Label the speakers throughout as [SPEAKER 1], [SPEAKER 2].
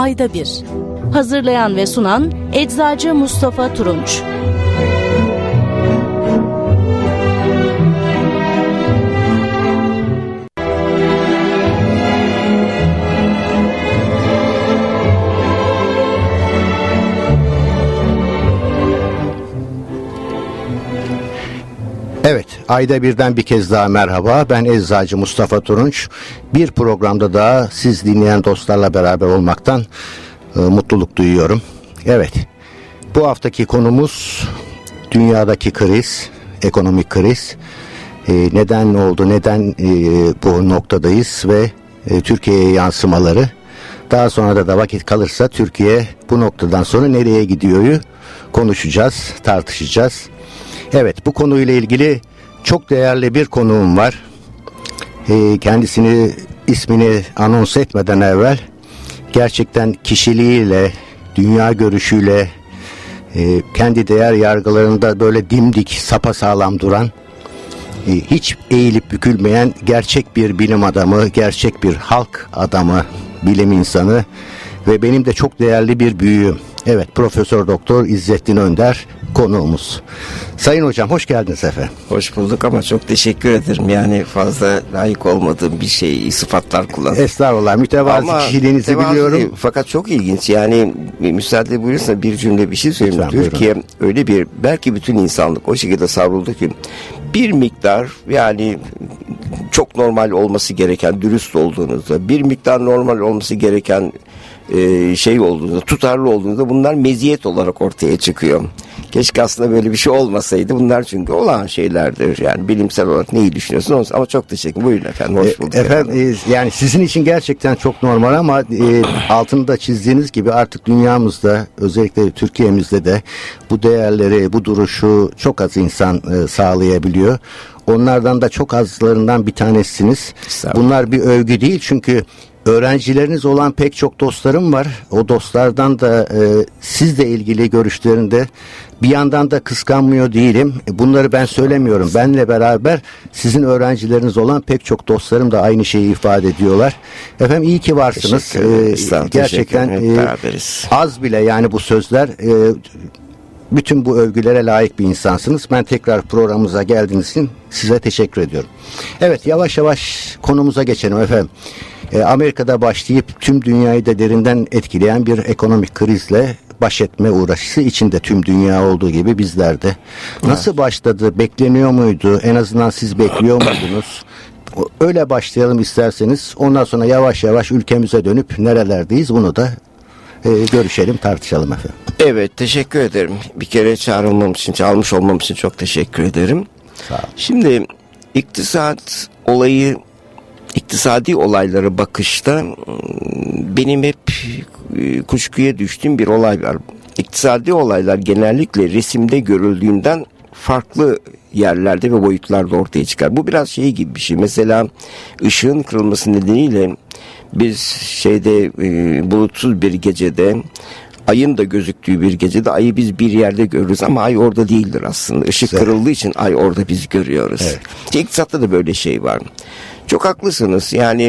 [SPEAKER 1] ayda bir. Hazırlayan ve sunan Eczacı Mustafa Turunç.
[SPEAKER 2] Evet, ayda birden bir kez daha merhaba. Ben Eczacı Mustafa Turunç. Bir programda daha siz dinleyen dostlarla beraber olmaktan e, mutluluk duyuyorum. Evet, bu haftaki konumuz dünyadaki kriz, ekonomik kriz. E, neden oldu, neden e, bu noktadayız ve e, Türkiye'ye yansımaları. Daha sonra da, da vakit kalırsa Türkiye bu noktadan sonra nereye gidiyoryu konuşacağız, tartışacağız. Evet bu konuyla ilgili çok değerli bir konuğum var. E, kendisini ismini anons etmeden evvel gerçekten kişiliğiyle, dünya görüşüyle, e, kendi değer yargılarında böyle dimdik, sapasağlam duran, e, hiç eğilip bükülmeyen gerçek bir bilim adamı, gerçek bir halk adamı, bilim insanı ve benim de çok değerli bir büyüğüm. Evet Profesör Doktor İzzettin Önder konuğumuz. Sayın hocam hoş geldiniz efendim.
[SPEAKER 3] Hoş bulduk ama çok teşekkür ederim. Yani fazla layık olmadığım bir şey sıfatlar kullandım.
[SPEAKER 2] Estağfurullah mütevazi ama kişiliğinizi biliyorum. Değil,
[SPEAKER 3] fakat çok ilginç yani müsaade buyurursa bir cümle bir şey söyleyeyim. Lütfen, Türkiye buyurun. öyle bir belki bütün insanlık o şekilde savruldu ki bir miktar yani çok normal olması gereken dürüst olduğunuzda bir miktar normal olması gereken e, şey olduğunda, tutarlı olduğunda bunlar meziyet olarak ortaya çıkıyor. Keşke aslında böyle bir şey olmasaydı. Bunlar çünkü olan şeylerdir. Yani bilimsel olarak neyi düşünüyorsunuz? Ama çok teşekkür Buyurun efendim. Hoş e, bulduk.
[SPEAKER 2] Efendim yani. E, yani sizin için gerçekten çok normal ama e, altında çizdiğiniz gibi artık dünyamızda özellikle Türkiye'mizde de bu değerleri, bu duruşu çok az insan e, sağlayabiliyor. Onlardan da çok azlarından bir tanesiniz. Bunlar bir övgü değil çünkü öğrencileriniz olan pek çok dostlarım var. O dostlardan da e, sizle ilgili görüşlerinde bir yandan da kıskanmıyor değilim. E, bunları ben söylemiyorum. Benle beraber sizin öğrencileriniz olan pek çok dostlarım da aynı şeyi ifade ediyorlar. Efendim iyi ki varsınız. Ee, gerçekten e, az bile yani bu sözler e, bütün bu övgülere layık bir insansınız. Ben tekrar programımıza geldiğiniz için size teşekkür ediyorum. Evet yavaş yavaş konumuza geçelim efendim. E, Amerika'da başlayıp tüm dünyayı da derinden etkileyen bir ekonomik krizle baş etme uğraşısı içinde tüm dünya olduğu gibi bizlerde. Nasıl başladı? Bekleniyor muydu? En azından siz bekliyor muydunuz? Öyle başlayalım isterseniz. Ondan sonra yavaş yavaş ülkemize dönüp nerelerdeyiz bunu da e, görüşelim, tartışalım efendim.
[SPEAKER 3] Evet, teşekkür ederim. Bir kere çağrılmam için, çağırmış olmam için çok teşekkür ederim. Sağ olun. Şimdi iktisat olayı iktisadi olaylara bakışta ıı, benim hep ıı, kuşkuya düştüğüm bir olay var. İktisadi olaylar genellikle resimde görüldüğünden farklı yerlerde ve boyutlarda ortaya çıkar. Bu biraz şey gibi bir şey. Mesela ışığın kırılması nedeniyle biz şeyde e, bulutsuz bir gecede ayın da gözüktüğü bir gecede ayı biz bir yerde görürüz ama ay orada değildir aslında. Işık kırıldığı için ay orada biz görüyoruz. Evet. İktisatta da böyle şey var. Çok haklısınız. Yani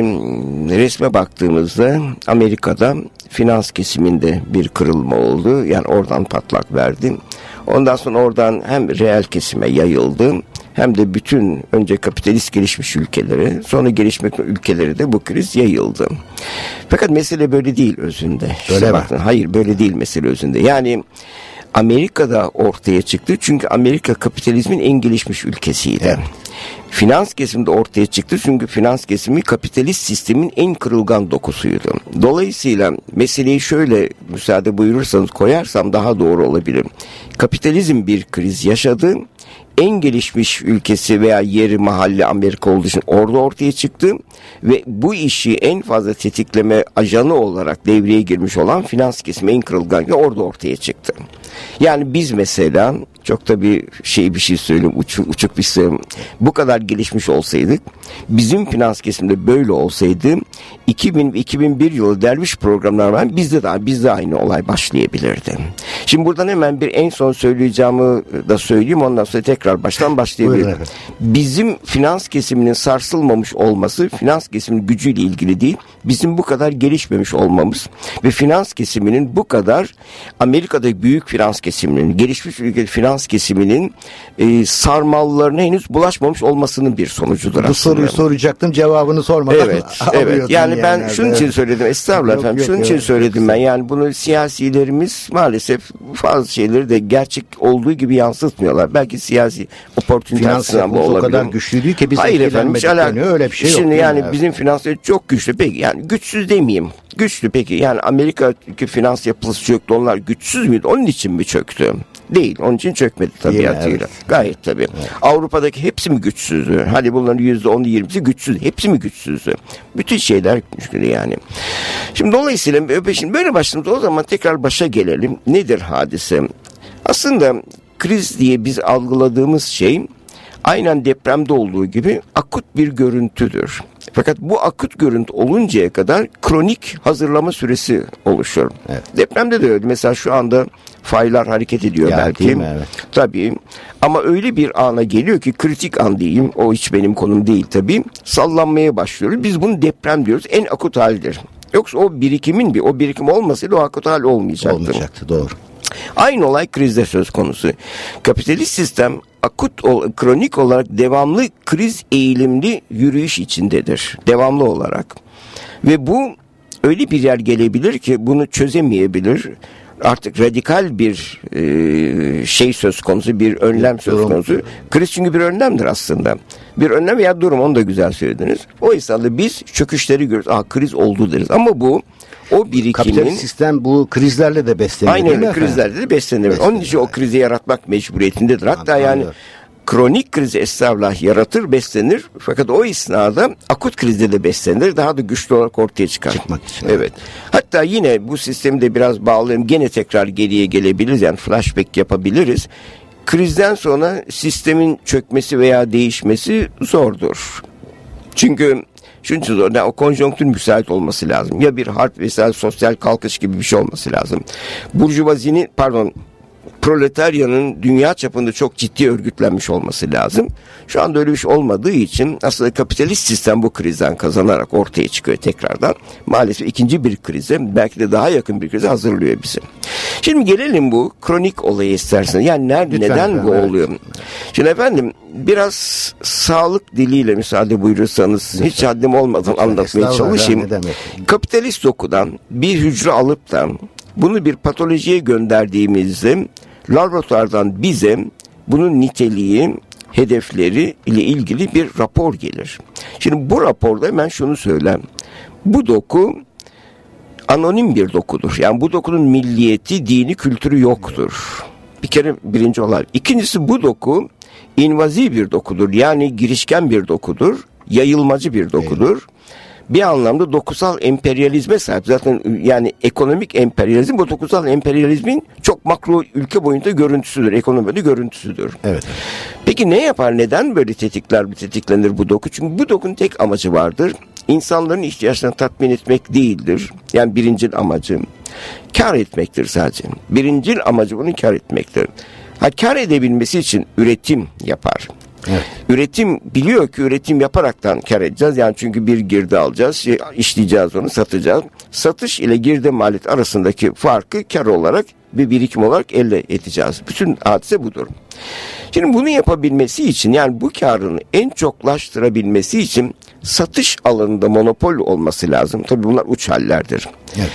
[SPEAKER 3] resme baktığımızda Amerika'da finans kesiminde bir kırılma oldu. Yani oradan patlak verdi. Ondan sonra oradan hem reel kesime yayıldı hem de bütün önce kapitalist gelişmiş ülkelere sonra gelişmek ülkeleri de bu kriz yayıldı. Fakat mesele böyle değil özünde. Öyle işte Bakın, hayır böyle değil mesele özünde. Yani Amerika'da ortaya çıktı çünkü Amerika kapitalizmin en gelişmiş ülkesiydi. Evet. Finans kesimde ortaya çıktı çünkü finans kesimi kapitalist sistemin en kırılgan dokusuydu. Dolayısıyla meseleyi şöyle müsaade buyurursanız koyarsam daha doğru olabilir. Kapitalizm bir kriz yaşadı en gelişmiş ülkesi veya yeri mahalle Amerika olduğu için orada ortaya çıktı ve bu işi en fazla tetikleme ajanı olarak devreye girmiş olan finans kesimi en kırılgan orada ortaya çıktı. Yani biz mesela çok da bir şey bir şey söyleyeyim uçuk, uçuk bir şey. Bu kadar gelişmiş olsaydık bizim finans kesimde böyle olsaydı 2000 2001 yılı derviş programlar var bizde de bizde aynı olay başlayabilirdi. Şimdi buradan hemen bir en son söyleyeceğimi da söyleyeyim ondan sonra tekrar baştan başlayabilirim. Bizim finans kesiminin sarsılmamış olması finans kesiminin gücüyle ilgili değil. Bizim bu kadar gelişmemiş olmamız ve finans kesiminin bu kadar Amerika'da büyük finans kesiminin gelişmiş ülke finans kesiminin e, sarmallarına henüz bulaşmamış olmasının bir sonucudur
[SPEAKER 2] bu
[SPEAKER 3] aslında.
[SPEAKER 2] soruyu soracaktım cevabını sormadan
[SPEAKER 3] Evet, evet. Yani ben şunun
[SPEAKER 2] evet.
[SPEAKER 3] için söyledim. Estağfurullah
[SPEAKER 2] Yok,
[SPEAKER 3] efendim.
[SPEAKER 2] yok,
[SPEAKER 3] şunun
[SPEAKER 2] yok.
[SPEAKER 3] için söyledim ben. Yani bunu siyasilerimiz maalesef bazı şeyleri de gerçek olduğu gibi yansıtmıyorlar. Belki siyasi
[SPEAKER 2] Finans
[SPEAKER 3] opportunitasından bu
[SPEAKER 2] yapımız o
[SPEAKER 3] olabilir.
[SPEAKER 2] kadar güçlüydü ki biz
[SPEAKER 3] Hayır efendim hiç
[SPEAKER 2] etkilenmedik
[SPEAKER 3] alak-
[SPEAKER 2] deniyor. Öyle bir şey yok.
[SPEAKER 3] Şimdi
[SPEAKER 2] değil mi?
[SPEAKER 3] yani
[SPEAKER 2] Evet.
[SPEAKER 3] bizim finansları çok güçlü. Peki yani güçsüz demeyeyim. Güçlü peki yani Amerika'daki finans yapısı çöktü. Onlar güçsüz müydü? Onun için mi çöktü? Değil. Onun için çökmedi tabiatıyla.
[SPEAKER 2] evet.
[SPEAKER 3] Gayet tabii. Avrupa'daki hepsi mi güçsüzdü? Hadi bunların yüzde onu yirmisi güçsüz. Hepsi mi güçsüzdü? Bütün şeyler güçlü yani. Şimdi dolayısıyla şimdi böyle başladığımızda o zaman tekrar başa gelelim. Nedir hadise? Aslında kriz diye biz algıladığımız şey aynen depremde olduğu gibi akut bir görüntüdür. Fakat bu akut görüntü oluncaya kadar kronik hazırlama süresi oluşur.
[SPEAKER 2] Evet.
[SPEAKER 3] Depremde de öyle. Mesela şu anda faylar hareket ediyor
[SPEAKER 2] Ya,
[SPEAKER 3] belki.
[SPEAKER 2] mi? Evet.
[SPEAKER 3] Tabii. Ama öyle bir ana geliyor ki kritik an diyeyim. O hiç benim konum değil tabii. Sallanmaya başlıyoruz. Biz bunu deprem diyoruz. En akut haldir. Yoksa o birikimin bir o birikim olmasaydı o akut hal olmayacaktı.
[SPEAKER 2] Olmayacaktı doğru.
[SPEAKER 3] Aynı olay krizde söz konusu. Kapitalist sistem akut, kronik olarak devamlı kriz eğilimli yürüyüş içindedir. Devamlı olarak. Ve bu öyle bir yer gelebilir ki bunu çözemeyebilir. Artık radikal bir e, şey söz konusu, bir önlem söz konusu. Kriz çünkü bir önlemdir aslında. Bir önlem veya durum onu da güzel söylediniz. O esnada biz çöküşleri görürüz. Aa kriz oldu deriz. Ama bu o birikimin
[SPEAKER 2] Kapitalist sistem bu krizlerle de besleniyor
[SPEAKER 3] Aynen öyle
[SPEAKER 2] efendim?
[SPEAKER 3] krizlerde de beslenir.
[SPEAKER 2] Beslenir,
[SPEAKER 3] Onun için o krizi yaratmak mecburiyetindedir. Hatta yani kronik krizi estağfurullah yaratır, beslenir. Fakat o esnada akut krizde de beslenir. Daha da güçlü olarak ortaya çıkar.
[SPEAKER 2] Çıkmak için,
[SPEAKER 3] Evet. Hatta yine bu sistemi de biraz bağlayayım. Gene tekrar geriye gelebiliriz. Yani flashback yapabiliriz. Krizden sonra sistemin çökmesi veya değişmesi zordur. Çünkü şunun için. Yani o konjonktür müsait olması lazım. Ya bir harp vesaire sosyal kalkış gibi bir şey olması lazım. Burjuvazinin pardon proletaryanın dünya çapında çok ciddi örgütlenmiş olması lazım. Şu anda öyle bir şey olmadığı için aslında kapitalist sistem bu krizden kazanarak ortaya çıkıyor tekrardan. Maalesef ikinci bir krize belki de daha yakın bir krize hazırlıyor bizi. Şimdi gelelim bu kronik olaya isterseniz. Yani nerede,
[SPEAKER 2] Lütfen
[SPEAKER 3] neden bu
[SPEAKER 2] efendim, evet.
[SPEAKER 3] oluyor? Şimdi efendim biraz sağlık diliyle müsaade buyurursanız hiç haddim olmadan anlatmaya
[SPEAKER 2] Estağfurullah,
[SPEAKER 3] çalışayım. Kapitalist dokudan bir hücre alıp da bunu bir patolojiye gönderdiğimizde laboratuvardan bize bunun niteliği, hedefleri ile ilgili bir rapor gelir. Şimdi bu raporda hemen şunu söylem. Bu doku anonim bir dokudur. Yani bu dokunun milliyeti, dini, kültürü yoktur. Bir kere birinci olay. İkincisi bu doku invazi bir dokudur. Yani girişken bir dokudur. Yayılmacı bir dokudur. Bir anlamda dokusal emperyalizme sahip. Zaten yani ekonomik emperyalizm bu dokusal emperyalizmin çok makro ülke boyunca görüntüsüdür. Ekonomide görüntüsüdür.
[SPEAKER 2] Evet.
[SPEAKER 3] Peki ne yapar? Neden böyle tetikler, tetiklenir bu doku? Çünkü bu dokunun tek amacı vardır. İnsanların ihtiyaçlarını tatmin etmek değildir. Yani birincil amacı. Kar etmektir sadece. Birincil amacı bunu kar etmektir. Ha kar edebilmesi için üretim yapar.
[SPEAKER 2] Evet.
[SPEAKER 3] Üretim biliyor ki üretim yaparaktan kar edeceğiz. Yani çünkü bir girdi alacağız, şey, işleyeceğiz onu, satacağız. Satış ile girdi maliyet arasındaki farkı kar olarak bir birikim olarak elde edeceğiz. Bütün hadise budur. Şimdi bunu yapabilmesi için yani bu karını en çoklaştırabilmesi için satış alanında monopol olması lazım. Tabii bunlar uç hallerdir.
[SPEAKER 2] Evet.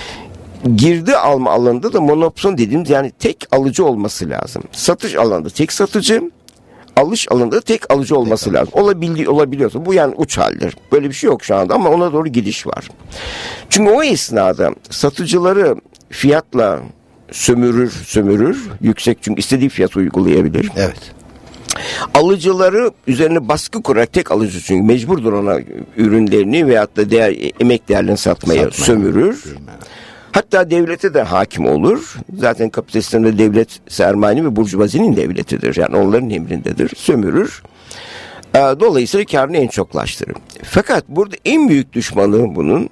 [SPEAKER 3] Girdi alma alanında da monopson dediğimiz yani tek alıcı olması lazım. Satış alanında tek satıcı, alış alanında tek alıcı olması lazım. Olabildi, olabiliyorsa bu yani uç haldir. Böyle bir şey yok şu anda ama ona doğru gidiş var. Çünkü o esnada satıcıları fiyatla sömürür sömürür yüksek çünkü istediği fiyat uygulayabilir.
[SPEAKER 2] Evet.
[SPEAKER 3] Alıcıları üzerine baskı kurarak tek alıcı çünkü mecburdur ona ürünlerini veyahut da değer, emek değerlerini satmaya
[SPEAKER 2] Satmaya.
[SPEAKER 3] sömürür. Hatta devlete de hakim olur. Zaten kapitalistlerin devlet sermayenin ve burjuvazinin devletidir. Yani onların emrindedir. Sömürür. Ee, dolayısıyla karını en çoklaştırır. Fakat burada en büyük düşmanı bunun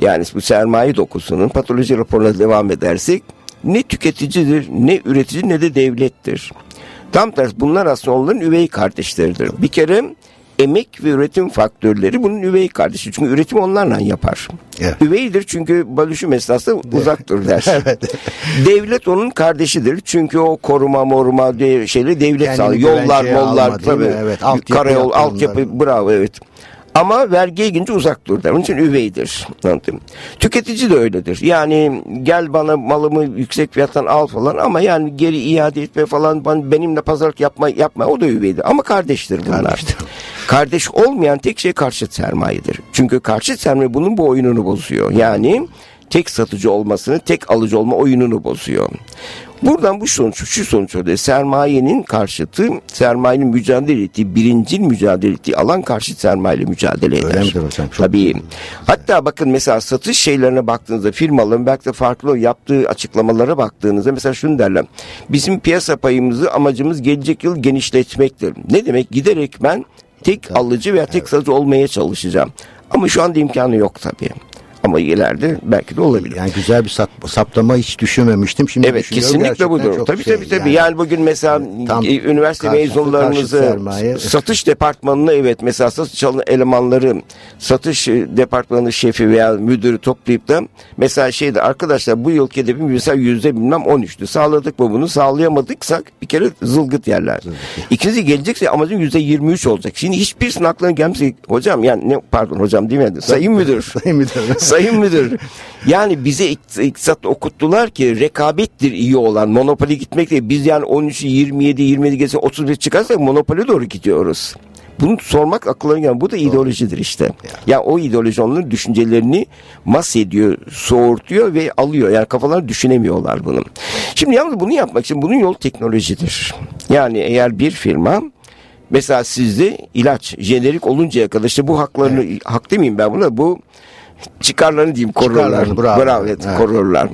[SPEAKER 3] yani bu sermaye dokusunun patoloji raporuna devam edersek ne tüketicidir, ne üretici ne de devlettir. Tam tersi bunlar aslında onların üvey kardeşleridir. Bir kere emek ve üretim faktörleri bunun üvey kardeşi. Çünkü üretim onlarla yapar. Evet. Üveydir çünkü balüşüm esnasında uzaktır der. evet. Devlet onun kardeşidir. Çünkü o koruma moruma şeyleri devlet sağlıyor. Yollar, mollar tabii. Evet. Altyapı Karayol, altyapı bravo evet. Ama vergiye gelince uzak dur der. Onun için üveydir. Anladım. Tüketici de öyledir. Yani gel bana malımı yüksek fiyattan al falan ama yani geri iade etme falan benimle pazarlık yapma yapma o da üveydir. Ama kardeştir bunlar. Kardeştir. Kardeş olmayan tek şey karşıt sermayedir. Çünkü karşıt sermaye bunun bu oyununu bozuyor. Yani tek satıcı olmasını, tek alıcı olma oyununu bozuyor. Buradan bu sonuç, şu sonuç oluyor. Sermayenin karşıtı, sermayenin mücadele ettiği, birincil mücadele ettiği alan karşıt sermayeyle mücadele eder. Öyle midir hocam? Çok Tabii. Hatta bakın mesela satış şeylerine baktığınızda firmaların belki de farklı yaptığı açıklamalara baktığınızda mesela şunu derler. Bizim piyasa payımızı amacımız gelecek yıl genişletmektir. Ne demek? Giderek ben tek alıcı veya tek satıcı olmaya çalışacağım. Ama şu anda imkanı yok tabii. Ama ileride belki de olabilir.
[SPEAKER 2] Yani güzel bir sap, saptama hiç düşünmemiştim. Şimdi
[SPEAKER 3] evet kesinlikle budur. Tabii şey, tabii tabii. Yani, yani bugün mesela tam e, üniversite mezunlarımızı satış departmanına evet mesela satış elemanları satış departmanı şefi veya müdürü toplayıp da mesela şeyde arkadaşlar bu yılki hedefim mesela yüzde bilmem 13'tü. Sağladık mı bunu sağlayamadıksak bir kere zılgıt yerler. Zılgıt. İkincisi gelecekse amacım yüzde 23 olacak. Şimdi hiçbirisinin aklına gelmesi hocam yani ne pardon hocam değil mi? Sayın müdür. Sayın müdür. Sayın Müdür. Yani bize iktisat okuttular ki rekabettir iyi olan. Monopoli gitmek değil. Biz yani 13, 27, 27 gelse 31 çıkarsak monopoli doğru gidiyoruz. Bunu sormak akıllarına gelen bu da ideolojidir işte. Ya yani o ideoloji onların düşüncelerini mas ediyor, soğurtuyor ve alıyor. Yani kafalar düşünemiyorlar bunu. Şimdi yalnız bunu yapmak için bunun yolu teknolojidir. Yani eğer bir firma mesela sizde ilaç jenerik oluncaya kadar işte bu haklarını evet. hak demeyeyim ben buna bu çıkarlarını diyeyim korurlar. Bravo. bravo evet, evet. korurlar.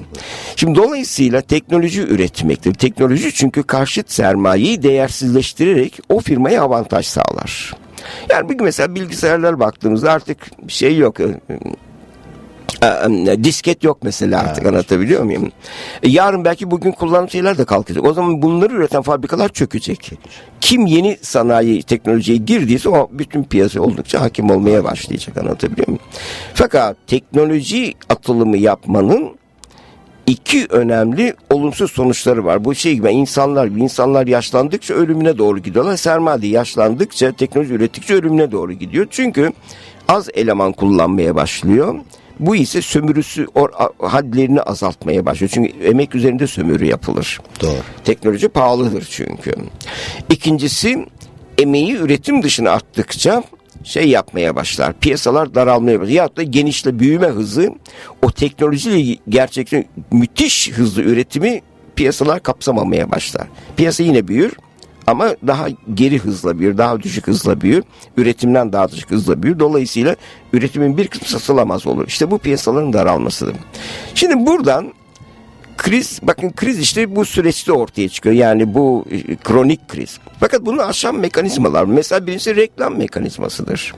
[SPEAKER 3] Şimdi dolayısıyla teknoloji üretmektir. Teknoloji çünkü karşıt sermayeyi değersizleştirerek o firmaya avantaj sağlar. Yani bugün mesela bilgisayarlar baktığımızda artık şey yok disket yok mesela artık evet. anlatabiliyor muyum? E, yarın belki bugün kullanılan şeyler de kalkacak. O zaman bunları üreten fabrikalar çökecek. Kim yeni sanayi teknolojiye girdiyse o bütün piyasa oldukça hakim olmaya başlayacak anlatabiliyor muyum? Fakat teknoloji atılımı yapmanın iki önemli olumsuz sonuçları var. Bu şey gibi insanlar insanlar yaşlandıkça ölümüne doğru gidiyorlar. Sermaye yaşlandıkça teknoloji ürettikçe ölümüne doğru gidiyor. Çünkü az eleman kullanmaya başlıyor. Bu ise sömürüsü or, hadlerini azaltmaya başlıyor. Çünkü emek üzerinde sömürü yapılır.
[SPEAKER 2] Doğru.
[SPEAKER 3] Teknoloji pahalıdır çünkü. İkincisi emeği üretim dışına attıkça şey yapmaya başlar. Piyasalar daralmaya başlar. Ya da genişle büyüme hızı o teknolojiyle gerçekten müthiş hızlı üretimi piyasalar kapsamamaya başlar. Piyasa yine büyür ama daha geri hızla büyür, daha düşük hızla büyür. Üretimden daha düşük hızla büyür. Dolayısıyla üretimin bir kısmı satılamaz olur. İşte bu piyasaların daralmasıdır. Şimdi buradan kriz bakın kriz işte bu süreçte ortaya çıkıyor. Yani bu e, kronik kriz. Fakat bunu aşan mekanizmalar. Mesela birincisi reklam mekanizmasıdır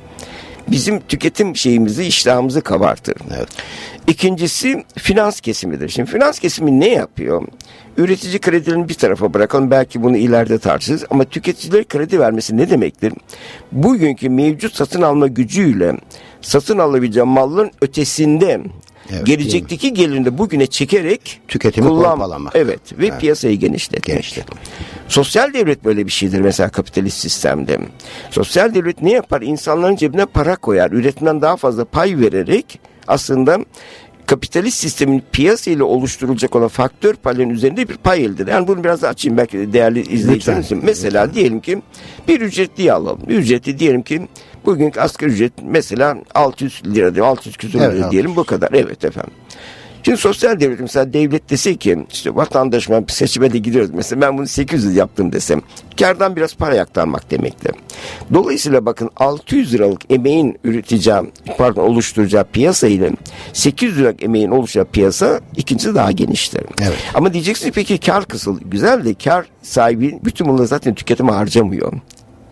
[SPEAKER 3] bizim tüketim şeyimizi, iştahımızı kabartır. Evet. İkincisi finans kesimidir. Şimdi finans kesimi ne yapıyor? Üretici kredilerini bir tarafa bırakalım. Belki bunu ileride tartışırız. Ama tüketiciler kredi vermesi ne demektir? Bugünkü mevcut satın alma gücüyle satın alabileceği malların ötesinde Evet, gelecekteki gelirini bugüne çekerek
[SPEAKER 2] tüketimi kullan,
[SPEAKER 3] Evet ve evet. piyasayı genişletmek. genişletmek. Sosyal devlet böyle bir şeydir mesela kapitalist sistemde. Sosyal devlet ne yapar? İnsanların cebine para koyar. Üretimden daha fazla pay vererek aslında kapitalist sistemin piyasa ile oluşturulacak olan faktör payların üzerinde bir pay elde eder. Yani bunu biraz da açayım belki değerli izleyiciler için. Mesela lütfen. diyelim ki bir ücretli alalım. Bir ücretli diyelim ki bugünkü asgari ücret mesela 600 lira diyelim 600 küsur evet, lira diyelim bu kadar. Evet efendim. Şimdi sosyal devlet mesela devlet dese ki işte vatandaşıma bir seçime de gidiyoruz. Mesela ben bunu 800 yaptım desem kardan biraz para aktarmak demektir. Dolayısıyla bakın 600 liralık emeğin üreteceği pardon oluşturacağı piyasa ile 800 liralık emeğin oluşacağı piyasa ikincisi daha geniştir.
[SPEAKER 2] Evet.
[SPEAKER 3] Ama diyeceksin peki kar kısıl. Güzel de kar sahibi bütün bunları zaten tüketime harcamıyor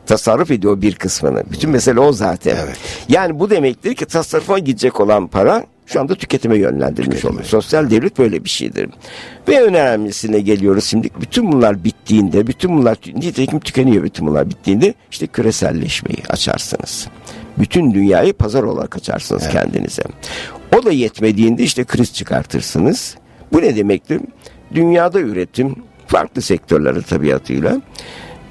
[SPEAKER 3] tasarruf ediyor bir kısmını. Bütün mesele o zaten.
[SPEAKER 2] Evet.
[SPEAKER 3] Yani bu demektir ki tasarrufa gidecek olan para şu anda tüketime yönlendirilmiş
[SPEAKER 2] Tüketime.
[SPEAKER 3] oluyor. Sosyal devlet böyle bir şeydir. Ve önemlisine geliyoruz şimdi. Bütün bunlar bittiğinde, bütün bunlar nitekim tükeniyor bütün bunlar bittiğinde işte küreselleşmeyi açarsınız. Bütün dünyayı pazar olarak açarsınız
[SPEAKER 2] Evet.
[SPEAKER 3] kendinize. O da yetmediğinde işte kriz çıkartırsınız. Bu ne demektir? Dünyada üretim farklı sektörlerde tabiatıyla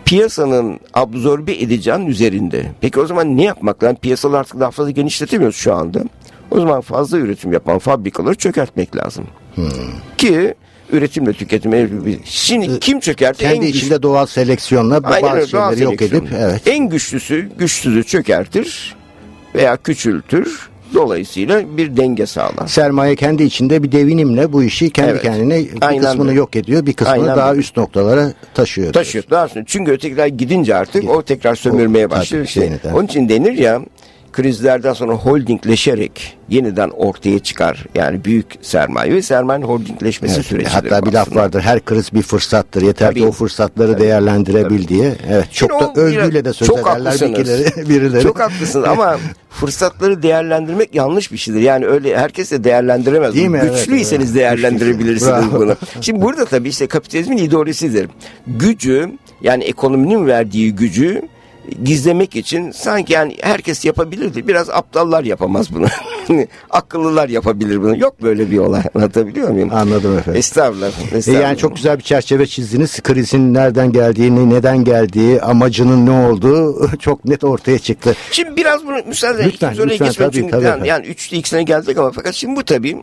[SPEAKER 3] piyasanın absorbe edeceğinin üzerinde. Peki o zaman ne yapmak lazım? Piyasalar artık daha fazla genişletemiyoruz şu anda. O zaman fazla üretim yapan fabrikaları çökertmek lazım.
[SPEAKER 2] Hmm.
[SPEAKER 3] Ki üretimle tüketime şimdi kim çökerti?
[SPEAKER 2] Kendi
[SPEAKER 3] En güç-
[SPEAKER 2] içinde doğal seleksiyonla
[SPEAKER 3] Aynen
[SPEAKER 2] bazı
[SPEAKER 3] doğal
[SPEAKER 2] şeyleri yok edip evet.
[SPEAKER 3] En güçlüsü güçsüzü çökertir veya küçültür. Dolayısıyla bir denge sağlar.
[SPEAKER 2] Sermaye kendi içinde bir devinimle bu işi kendi
[SPEAKER 3] Evet.
[SPEAKER 2] kendine bir
[SPEAKER 3] Aynen
[SPEAKER 2] kısmını
[SPEAKER 3] öyle.
[SPEAKER 2] yok ediyor, bir kısmını
[SPEAKER 3] Aynen
[SPEAKER 2] daha
[SPEAKER 3] öyle.
[SPEAKER 2] üst noktalara taşıyor.
[SPEAKER 3] Taşıyor. Daha sonra çünkü ötekiler gidince artık o tekrar sömürmeye
[SPEAKER 2] O-
[SPEAKER 3] başlıyor.
[SPEAKER 2] yeniden.
[SPEAKER 3] Onun için denir ya krizlerden sonra holdingleşerek yeniden ortaya çıkar. Yani büyük sermaye ve sermayenin holdingleşmesi
[SPEAKER 2] Evet,
[SPEAKER 3] sürecidir.
[SPEAKER 2] Hatta bir laf
[SPEAKER 3] aslında.
[SPEAKER 2] vardır. Her kriz bir fırsattır. Yeter
[SPEAKER 3] Tabii.
[SPEAKER 2] ki o fırsatları
[SPEAKER 3] Tabii.
[SPEAKER 2] değerlendirebil
[SPEAKER 3] Tabii.
[SPEAKER 2] diye. Evet, çok
[SPEAKER 3] Şimdi
[SPEAKER 2] da övgüyle de söz
[SPEAKER 3] çok
[SPEAKER 2] ederler birileri. birileri.
[SPEAKER 3] Çok haklısınız ama fırsatları değerlendirmek yanlış bir şeydir. Yani öyle herkes de değerlendiremez.
[SPEAKER 2] Değil mi?
[SPEAKER 3] Güçlüyseniz
[SPEAKER 2] evet.
[SPEAKER 3] değerlendirebilirsiniz bunu. Şimdi burada tabii işte kapitalizmin ideolojisidir. Gücü yani ekonominin verdiği gücü gizlemek için sanki yani herkes yapabilirdi. Biraz aptallar yapamaz bunu. Akıllılar yapabilir bunu. Yok böyle bir olay. Anlatabiliyor muyum?
[SPEAKER 2] Anladım efendim.
[SPEAKER 3] Estağfurullah.
[SPEAKER 2] E
[SPEAKER 3] estağfurullah.
[SPEAKER 2] Yani çok güzel bir çerçeve çizdiniz. Krizin nereden geldiğini, neden geldiği, amacının ne olduğu çok net ortaya çıktı.
[SPEAKER 3] Şimdi biraz bunu müsaade
[SPEAKER 2] Lütfen, lütfen, tabii,
[SPEAKER 3] Çünkü
[SPEAKER 2] tabii
[SPEAKER 3] yani,
[SPEAKER 2] efendim.
[SPEAKER 3] yani üçlü ikisine geldik ama fakat şimdi bu tabii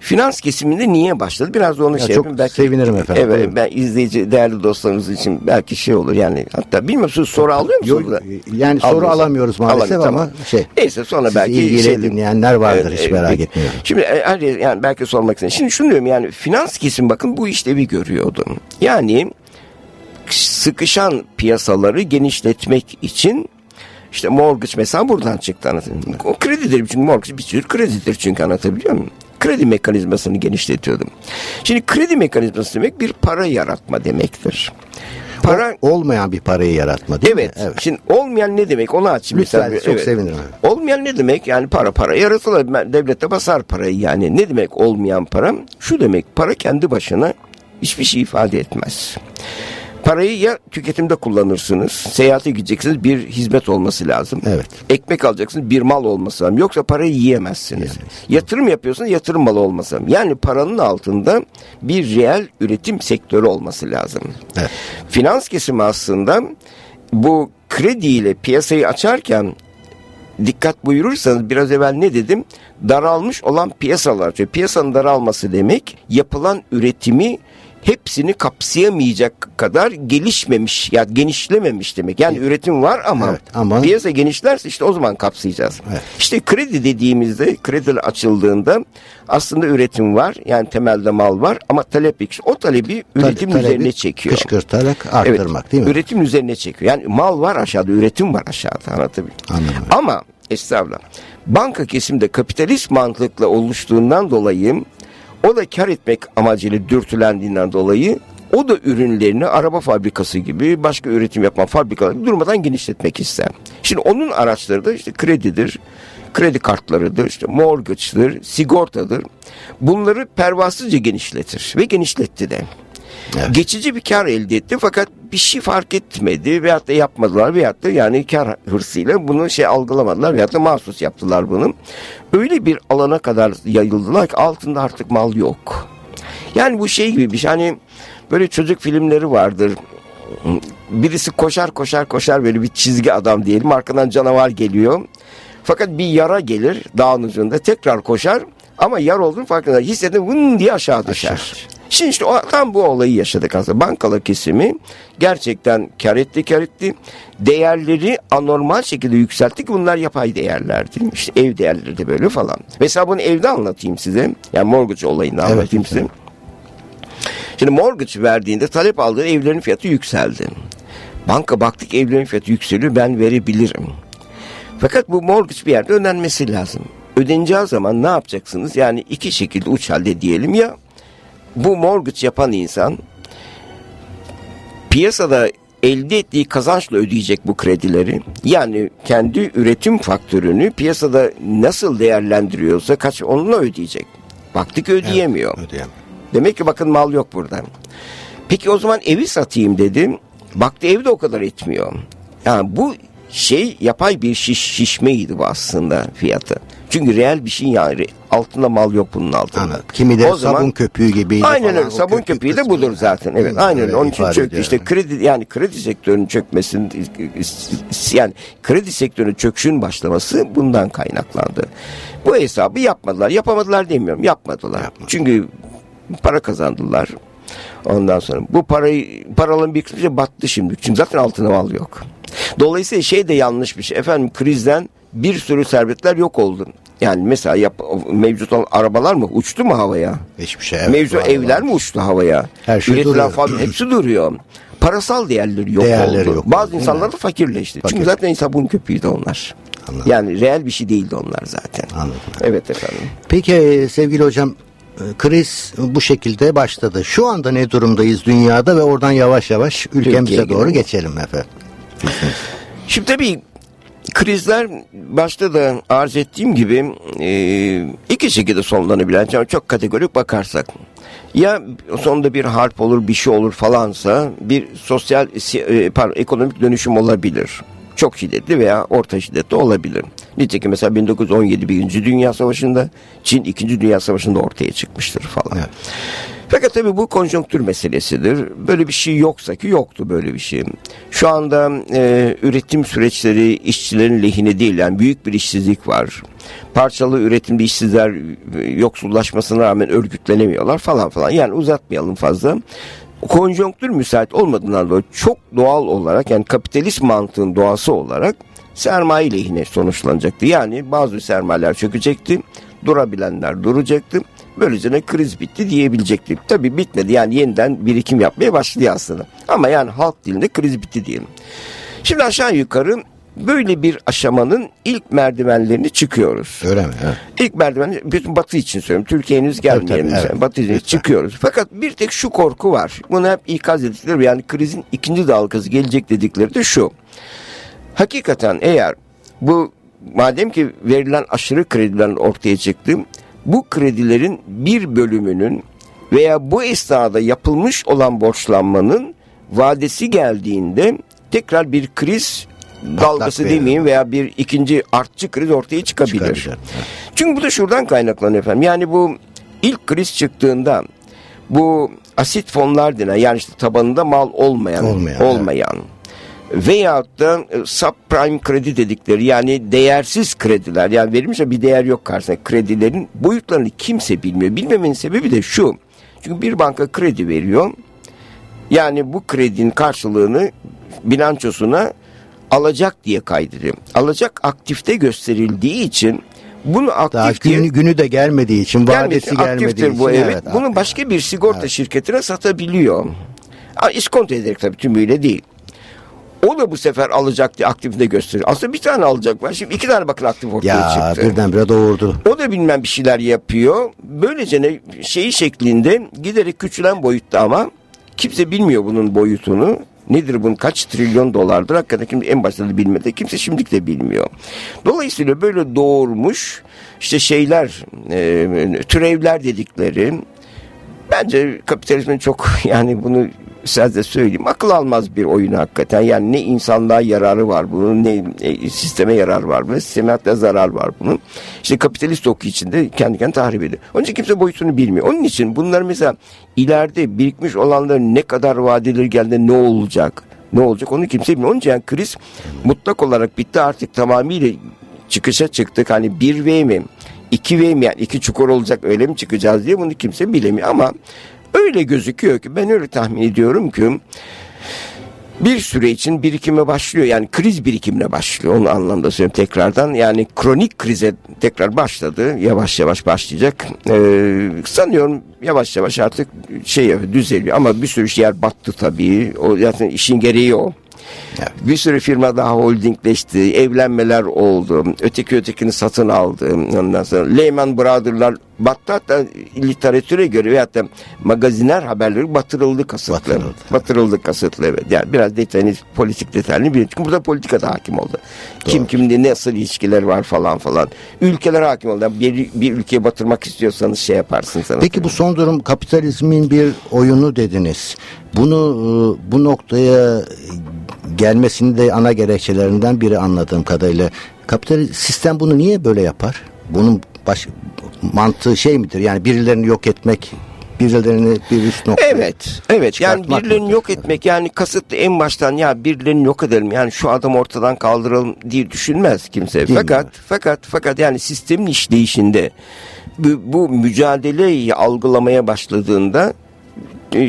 [SPEAKER 3] finans kesiminde niye başladı? Biraz da onu
[SPEAKER 2] Ya
[SPEAKER 3] şey
[SPEAKER 2] çok
[SPEAKER 3] yapayım.
[SPEAKER 2] sevinirim efendim,
[SPEAKER 3] Evet,
[SPEAKER 2] buyurun.
[SPEAKER 3] ben izleyici değerli dostlarımız için belki şey olur yani hatta bilmiyorum siz soru alıyor musunuz?
[SPEAKER 2] Yok, yani soru
[SPEAKER 3] Almıyorsunuz.
[SPEAKER 2] alamıyoruz maalesef
[SPEAKER 3] Alamıyor,
[SPEAKER 2] ama şey,
[SPEAKER 3] Neyse sonra
[SPEAKER 2] sizi
[SPEAKER 3] belki
[SPEAKER 2] ilgili
[SPEAKER 3] şey-
[SPEAKER 2] dinleyenler vardır, hiç
[SPEAKER 3] Evet,
[SPEAKER 2] merak
[SPEAKER 3] evet.
[SPEAKER 2] etmiyorum.
[SPEAKER 3] Şimdi e, yani belki sormak istedim. Şimdi şunu diyorum yani finans kesim bakın bu işlevi görüyordu. Yani sıkışan piyasaları genişletmek için işte mortgage mesela buradan çıktı anlatayım. O kredidir çünkü mortgage bir tür kredidir çünkü anlatabiliyor muyum? Kredi mekanizmasını genişletiyordum. Şimdi kredi mekanizması demek bir para yaratma demektir. Para
[SPEAKER 2] O- olmayan bir parayı yaratma değil
[SPEAKER 3] Evet.
[SPEAKER 2] mi? Evet.
[SPEAKER 3] Şimdi olmayan ne demek? Onu açayım.
[SPEAKER 2] Lütfen,
[SPEAKER 3] mesela.
[SPEAKER 2] çok sevinirim.
[SPEAKER 3] Olmayan ne demek? Yani para para yaratılır. Ben- Devlet de basar parayı yani. Ne demek olmayan para? Şu demek para kendi başına hiçbir şey ifade etmez. Parayı ya tüketimde kullanırsınız, seyahate gideceksiniz bir hizmet olması lazım.
[SPEAKER 2] Evet.
[SPEAKER 3] Ekmek alacaksınız bir mal olması lazım. Yoksa parayı yiyemezsiniz. Yatırım yapıyorsunuz yatırım malı olması lazım. Yani paranın altında bir reel üretim sektörü olması lazım.
[SPEAKER 2] Evet.
[SPEAKER 3] Finans kesimi aslında bu krediyle piyasayı açarken dikkat buyurursanız biraz evvel ne dedim? Daralmış olan piyasalar. Çünkü piyasanın daralması demek yapılan üretimi hepsini kapsayamayacak kadar gelişmemiş ya genişlememiş demek. Yani üretim var ama,
[SPEAKER 2] Evet, ama-
[SPEAKER 3] piyasa genişlerse işte o zaman kapsayacağız.
[SPEAKER 2] Evet.
[SPEAKER 3] İşte kredi dediğimizde kredi açıldığında aslında üretim var. Yani temelde mal var ama talep yok. O talebi üretim
[SPEAKER 2] Talebi
[SPEAKER 3] üzerine çekiyor.
[SPEAKER 2] Kışkırtarak arttırmak değil mi?
[SPEAKER 3] Üretim üzerine çekiyor. Yani mal var aşağıda, üretim var aşağıda anlatabiliyor.
[SPEAKER 2] Anladım.
[SPEAKER 3] Ama estağfurullah. Banka kesimde kapitalist mantıkla oluştuğundan dolayı o da kar etmek amacıyla dürtülendiğinden dolayı o da ürünlerini araba fabrikası gibi başka üretim yapan fabrikaları durmadan genişletmek ister. Şimdi onun araçları da işte kredidir, kredi kartlarıdır, işte mortgage'dır, sigortadır. Bunları pervasızca genişletir ve genişletti de.
[SPEAKER 2] Evet.
[SPEAKER 3] Geçici bir kar elde etti fakat bir şey fark etmedi veyahut da yapmadılar veyahut da yani kar hırsıyla bunu şey algılamadılar veyahut da mahsus yaptılar bunu. Öyle bir alana kadar yayıldılar ki altında artık mal yok. Yani bu şey gibi bir şey hani böyle çocuk filmleri vardır. Birisi koşar koşar koşar böyle bir çizgi adam diyelim arkadan canavar geliyor. Fakat bir yara gelir dağın ucunda tekrar koşar ama yar olduğunu farkında hisseder vın diye aşağı düşer.
[SPEAKER 2] Aşağı.
[SPEAKER 3] Şimdi işte o, tam bu olayı yaşadık aslında. Bankalar kesimi gerçekten kar etti kar etti. Değerleri anormal şekilde yükseltti ki bunlar yapay değerlerdi. İşte ev değerleri de böyle falan. Mesela bunu evde anlatayım size. Yani mortgage olayını anlatayım
[SPEAKER 2] Evet,
[SPEAKER 3] size. Şimdi mortgage verdiğinde talep aldığı evlerin fiyatı yükseldi. Banka baktık evlerin fiyatı yükseliyor ben verebilirim. Fakat bu mortgage bir yerde ödenmesi lazım. Ödeneceği zaman ne yapacaksınız? Yani iki şekilde uç halde diyelim ya bu mortgage yapan insan piyasada elde ettiği kazançla ödeyecek bu kredileri. Yani kendi üretim faktörünü piyasada nasıl değerlendiriyorsa kaç onunla ödeyecek. Baktık ödeyemiyor.
[SPEAKER 2] Ödeyemem.
[SPEAKER 3] Demek ki bakın mal yok burada. Peki o zaman evi satayım dedim. Baktı ev de o kadar etmiyor. Yani bu şey yapay bir şiş, şişmeydi bu aslında fiyatı. Çünkü reel bir şey yani altında mal yok bunun altında.
[SPEAKER 2] Anladım. Kimi de
[SPEAKER 3] O zaman-
[SPEAKER 2] sabun köpüğü gibi.
[SPEAKER 3] Aynen öyle. Sabun köpüğü de budur zaten. Evet. Aynen öyle. Onun için çöktü. İşte kredi yani kredi sektörünün çökmesinin yani kredi sektörünün çöküşün başlaması bundan kaynaklandı. Bu hesabı yapmadılar. Yapamadılar demiyorum. Yapmadılar. Çünkü para kazandılar. Ondan sonra bu parayı paraların bir kısmı battı şimdi. Çünkü zaten altına mal yok. Dolayısıyla şey de yanlış bir şey. Efendim krizden bir sürü servetler yok oldu. Yani mesela yap, mevcut olan arabalar mı uçtu mu havaya?
[SPEAKER 2] Hiçbir şey. Evet,
[SPEAKER 3] Mevcut evler
[SPEAKER 2] var.
[SPEAKER 3] mi uçtu havaya?
[SPEAKER 2] Her şey
[SPEAKER 3] Üretilen
[SPEAKER 2] duruyor.
[SPEAKER 3] fabrika- hepsi duruyor. Parasal değerleri yok
[SPEAKER 2] Değerleri
[SPEAKER 3] oldu.
[SPEAKER 2] yok
[SPEAKER 3] Bazı
[SPEAKER 2] oldu,
[SPEAKER 3] insanlar da fakirleşti.
[SPEAKER 2] Fakir.
[SPEAKER 3] Çünkü zaten sabun köpüğüydü onlar.
[SPEAKER 2] Anladım.
[SPEAKER 3] Yani reel bir şey değildi onlar zaten.
[SPEAKER 2] Anladım.
[SPEAKER 3] Evet efendim.
[SPEAKER 2] Peki sevgili hocam kriz bu şekilde başladı. Şu anda ne durumdayız dünyada ve oradan yavaş yavaş ülkemize
[SPEAKER 3] Türkiye'ye
[SPEAKER 2] doğru geçelim efendim.
[SPEAKER 3] Şimdi tabii krizler başta da arz ettiğim gibi e, iki şekilde sonlanabilen çok kategorik bakarsak. Ya sonunda bir harp olur bir şey olur falansa bir sosyal e, pardon, ekonomik dönüşüm olabilir. Çok şiddetli veya orta şiddetli olabilir. Nitekim mesela 1917 Birinci Dünya Savaşı'nda Çin 2. Dünya Savaşı'nda ortaya çıkmıştır falan.
[SPEAKER 2] Evet.
[SPEAKER 3] Fakat tabii bu konjonktür meselesidir. Böyle bir şey yoksa ki yoktu böyle bir şey. Şu anda e, üretim süreçleri işçilerin lehine değil yani büyük bir işsizlik var. Parçalı üretimde işsizler e, yoksullaşmasına rağmen örgütlenemiyorlar falan falan. Yani uzatmayalım fazla. Konjonktür müsait olmadığından dolayı çok doğal olarak yani kapitalist mantığın doğası olarak sermaye lehine sonuçlanacaktı. Yani bazı sermayeler çökecekti, durabilenler duracaktı. Böylece ne kriz bitti diyebilecektik. Tabii bitmedi yani yeniden birikim yapmaya başlıyor aslında. Ama yani halk dilinde kriz bitti diyelim. Şimdi aşağı yukarı böyle bir aşamanın ilk merdivenlerini çıkıyoruz.
[SPEAKER 2] Öyle mi? Evet.
[SPEAKER 3] İlk merdiven bütün batı için söylüyorum. Türkiye henüz gelmeyelim.
[SPEAKER 2] Evet.
[SPEAKER 3] Batı için çıkıyoruz. Fakat bir tek şu korku var. Bunu hep ikaz ettikleri yani krizin ikinci dalgası gelecek dedikleri de şu. Hakikaten eğer bu madem ki verilen aşırı kredilerin ortaya çıktı bu kredilerin bir bölümünün veya bu esnada yapılmış olan borçlanmanın vadesi geldiğinde tekrar bir kriz dalgası
[SPEAKER 2] verir.
[SPEAKER 3] demeyeyim veya bir ikinci artçı kriz ortaya çıkabilir.
[SPEAKER 2] Çıkabilir, evet.
[SPEAKER 3] Çünkü bu da şuradan kaynaklanıyor efendim. Yani bu ilk kriz çıktığında bu asit fonlar denen yani işte tabanında mal olmayan
[SPEAKER 2] Olmayan,
[SPEAKER 3] olmayan, veyahut da e, subprime kredi dedikleri yani değersiz krediler yani verilmiş ama bir değer yok karşısında kredilerin boyutlarını kimse bilmiyor. Bilmemenin sebebi de şu. Çünkü bir banka kredi veriyor. Yani bu kredinin karşılığını bilançosuna alacak diye kaydediyor. Alacak aktifte gösterildiği için bunu
[SPEAKER 2] Daha
[SPEAKER 3] aktif diye
[SPEAKER 2] günü, günü de gelmediği için, vadesi
[SPEAKER 3] Gelmesi
[SPEAKER 2] gelmediği için.
[SPEAKER 3] bu evet. Bunu
[SPEAKER 2] aktif.
[SPEAKER 3] başka bir sigorta şirketine satabiliyor. İskonto ederek tabii tümüyle değil. O da bu sefer alacak diye aktifinde gösteriyor. Aslında bir tane alacak var. Şimdi iki tane bakın aktif ortaya
[SPEAKER 2] Ya
[SPEAKER 3] çıktı.
[SPEAKER 2] birdenbire doğurdu.
[SPEAKER 3] O da bilmem bir şeyler yapıyor. Böylece ne şeyi şeklinde giderek küçülen boyutta ama kimse bilmiyor bunun boyutunu. Nedir bunun kaç trilyon dolardır? Hakikaten kimse en başta da bilmedi. Kimse şimdilik de bilmiyor. Dolayısıyla böyle doğurmuş işte şeyler e, türevler dedikleri bence kapitalizmin çok yani bunu size de söyleyeyim akıl almaz bir oyun hakikaten. Yani ne insanlığa yararı var bunun ne e, sisteme yararı var bunun sisteme hatta zarar var bunun. İşte kapitalist oku içinde kendi kendine tahrip ediyor. Onun için kimse boyutunu bilmiyor. Onun için bunlar mesela ileride birikmiş olanların ne kadar vadeleri geldi ne olacak? Ne olacak onu kimse bilmiyor. Onun için yani kriz mutlak olarak bitti artık tamamıyla çıkışa çıktık. Hani 1V mi 2V mi yani iki çukur olacak öyle mi çıkacağız diye bunu kimse bilemiyor ama öyle gözüküyor ki ben öyle tahmin ediyorum ki bir süre için birikime başlıyor. Yani kriz birikimine başlıyor. Onu anlamda söylüyorum tekrardan. Yani kronik krize tekrar başladı. Yavaş yavaş başlayacak. Ee, sanıyorum yavaş yavaş artık şey düzeliyor. Ama bir sürü yer battı tabii. O zaten işin gereği o. Evet. Bir sürü firma daha holdingleşti. Evlenmeler oldu. Öteki ötekini satın aldı. Ondan sonra Lehman Brothers'lar battı hatta literatüre göre veyahut da magaziner haberleri batırıldı kasıtlı. Batırıldı. Batırıldı kasıtlı evet. Yani biraz detaylı politik detaylı bir çünkü burada politika da hakim oldu. Doğru. Kim kimde nasıl ilişkiler var falan falan. Ülkeler hakim oldu. Bir, bir ülkeye batırmak istiyorsanız şey yaparsınız.
[SPEAKER 2] Peki bu son durum kapitalizmin bir oyunu dediniz. Bunu e, bu noktaya gelmesinin de ana gerekçelerinden biri anladığım kadarıyla. Kapitalist sistem bunu niye böyle yapar? Bunun baş, mantığı şey midir? Yani birilerini yok etmek birilerini bir üst noktaya
[SPEAKER 3] Evet, evet. Yani birilerini mıdır? yok etmek yani kasıtlı en baştan ya birilerini yok edelim yani şu adam ortadan kaldıralım diye düşünmez kimse. Değil fakat mi? fakat fakat yani sistemin işleyişinde bu, bu mücadeleyi algılamaya başladığında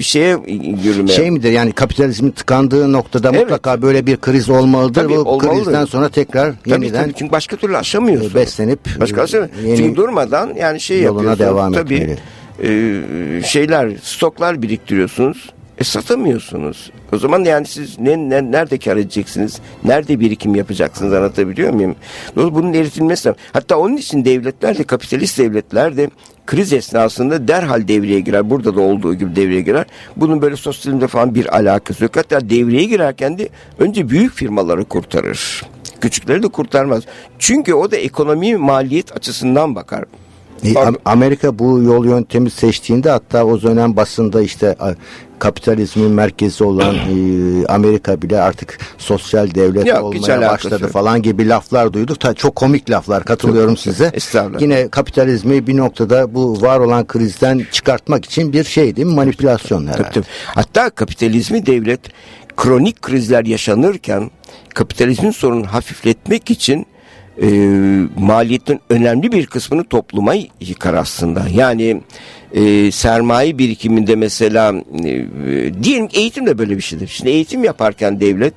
[SPEAKER 3] şeye yürümeye.
[SPEAKER 2] Şey midir yani kapitalizmin tıkandığı noktada evet. mutlaka böyle bir kriz olmalıdır. Tabii, Bu olmalıdır. krizden sonra tekrar tabii, yeniden tabii,
[SPEAKER 3] çünkü başka türlü aşamıyorsun.
[SPEAKER 2] Beslenip
[SPEAKER 3] başka aşamıyorsun. Çünkü durmadan yani şey yoluna yapıyorsun. devam tabii, etmeli. E, şeyler stoklar biriktiriyorsunuz. E satamıyorsunuz. O zaman yani siz ne, ne nerede kar edeceksiniz? Nerede birikim yapacaksınız anlatabiliyor muyum? Bunun eritilmesi lazım. Hatta onun için devletler de kapitalist devletler de kriz esnasında derhal devreye girer. Burada da olduğu gibi devreye girer. Bunun böyle sosyalizmde falan bir alakası yok. Hatta devreye girerken de önce büyük firmaları kurtarır. Küçükleri de kurtarmaz. Çünkü o da ekonomi maliyet açısından bakar.
[SPEAKER 2] E, Amerika bu yol yöntemi seçtiğinde hatta o dönem basında işte kapitalizmin merkezi olan e, Amerika bile artık sosyal devlet Yok, olmaya başladı falan gibi laflar duyduk. Ta, çok komik laflar katılıyorum size. Yine kapitalizmi bir noktada bu var olan krizden çıkartmak için bir şey değil mi? Manipülasyon herhalde. Tabii, tabii.
[SPEAKER 3] Hatta kapitalizmi devlet kronik krizler yaşanırken kapitalizmin sorununu hafifletmek için e, maliyetin önemli bir kısmını topluma yıkar aslında. Yani e, sermaye birikiminde mesela e, diyelim eğitim de böyle bir şeydir. Şimdi eğitim yaparken devlet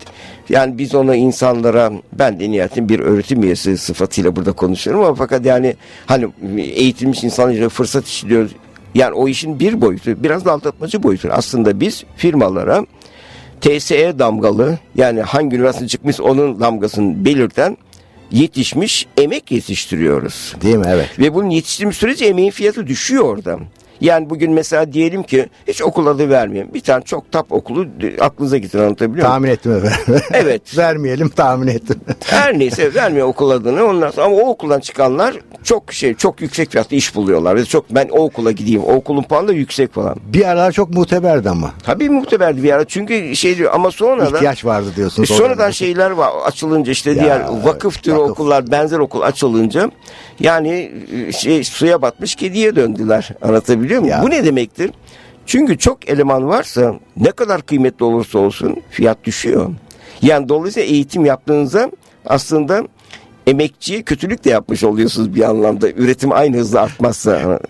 [SPEAKER 3] yani biz ona insanlara ben de niyetim bir öğretim üyesi sıfatıyla burada konuşuyorum ama fakat yani hani eğitilmiş insanlara fırsat işliyor. Yani o işin bir boyutu biraz da aldatmacı boyutu. Aslında biz firmalara TSE damgalı yani hangi üniversite çıkmış onun damgasını belirten yetişmiş emek yetiştiriyoruz.
[SPEAKER 2] Değil mi? Evet.
[SPEAKER 3] Ve bunun yetiştirme süreci emeğin fiyatı düşüyor orada. Yani bugün mesela diyelim ki hiç okul adı vermeyeyim. Bir tane çok tap okulu aklınıza getirin anlatabiliyor
[SPEAKER 2] muyum? Tahmin ettim efendim.
[SPEAKER 3] Evet.
[SPEAKER 2] Vermeyelim tahmin ettim.
[SPEAKER 3] Her neyse vermiyor okul adını. Ondan sonra ama o okuldan çıkanlar çok şey çok yüksek fiyatlı iş buluyorlar. Çok ben o okula gideyim. O okulun puanı da yüksek falan.
[SPEAKER 2] Bir aralar çok muteberdi ama.
[SPEAKER 3] Tabii muteberdi bir ara. Çünkü şey diyor ama sonradan
[SPEAKER 2] ihtiyaç vardı diyorsunuz.
[SPEAKER 3] E, sonradan şeyler var açılınca işte ya, diğer vakıf türü vakıf. okullar benzer okul açılınca yani e, şey suya batmış kediye döndüler. Anlatabiliyor muyum? Ya. Bu ne demektir? Çünkü çok eleman varsa ne kadar kıymetli olursa olsun fiyat düşüyor. Yani dolayısıyla eğitim yaptığınızda aslında emekçiye kötülük de yapmış oluyorsunuz bir anlamda. Üretim aynı hızla artmazsa.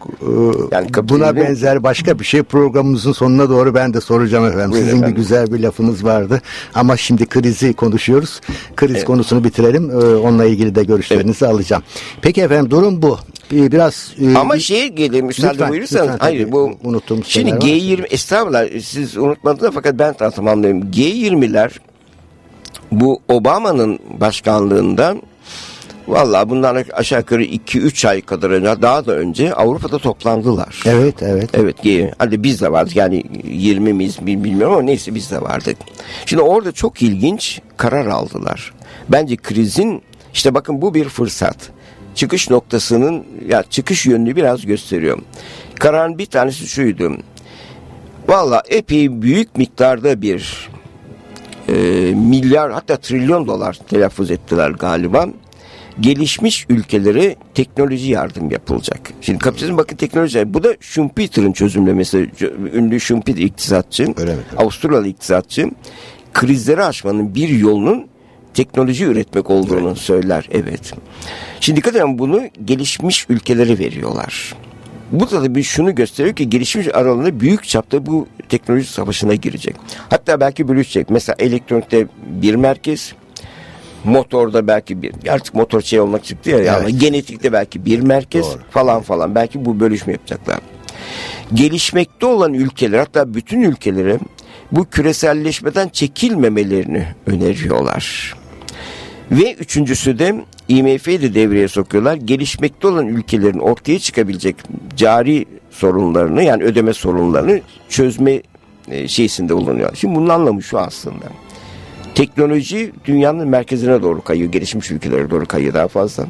[SPEAKER 2] Yani Buna benzer başka bir şey programımızın sonuna doğru ben de soracağım efendim. Buyurun Sizin efendim. bir güzel bir lafınız vardı. Ama şimdi krizi konuşuyoruz. Kriz evet. konusunu bitirelim. Ee, onunla ilgili de görüşlerinizi evet. alacağım. Peki efendim durum bu. Biraz
[SPEAKER 3] e, Ama şeye gelir müsaade lütfen, buyurursanız. Lütfen, hayır bu unuttum. Şimdi G20 var. estağfurullah siz unutmadınız fakat ben tamamlayayım. G20'ler bu Obama'nın başkanlığında Valla bundan aşağı yukarı 2-3 ay kadar önce daha da önce Avrupa'da toplandılar.
[SPEAKER 2] Evet evet.
[SPEAKER 3] Evet hadi biz de vardık yani 20 miyiz bilmiyorum ama neyse biz de vardık. Şimdi orada çok ilginç karar aldılar. Bence krizin işte bakın bu bir fırsat. Çıkış noktasının ya çıkış yönünü biraz gösteriyor. Kararın bir tanesi şuydu. Valla epey büyük miktarda bir e, milyar hatta trilyon dolar telaffuz ettiler galiba gelişmiş ülkelere teknoloji yardım yapılacak. Şimdi kapitalizm bakın teknoloji. Bu da Schumpeter'ın çözümlemesi. Ünlü Schumpeter iktisatçı. Öyle mi? Avusturyalı iktisatçı. Krizleri aşmanın bir yolunun teknoloji üretmek olduğunu evet. söyler. Evet. Şimdi dikkat edin bunu gelişmiş ülkelere veriyorlar. Bu da tabii şunu gösteriyor ki gelişmiş aralığında büyük çapta bu teknoloji savaşına girecek. Hatta belki bölüşecek. Mesela elektronikte bir merkez, motorda belki bir artık motor şey olmak çıktı ya evet. yani genetikte belki bir merkez Doğru. falan falan belki bu bölüşme yapacaklar. Gelişmekte olan ülkeler hatta bütün ülkelere bu küreselleşmeden çekilmemelerini öneriyorlar. Ve üçüncüsü de IMF'yi de devreye sokuyorlar. Gelişmekte olan ülkelerin ortaya çıkabilecek cari sorunlarını yani ödeme sorunlarını çözme e, şeysinde bulunuyor. Şimdi bunun anlamı şu aslında. Teknoloji dünyanın merkezine doğru kayıyor. Gelişmiş ülkelere doğru kayıyor daha fazla.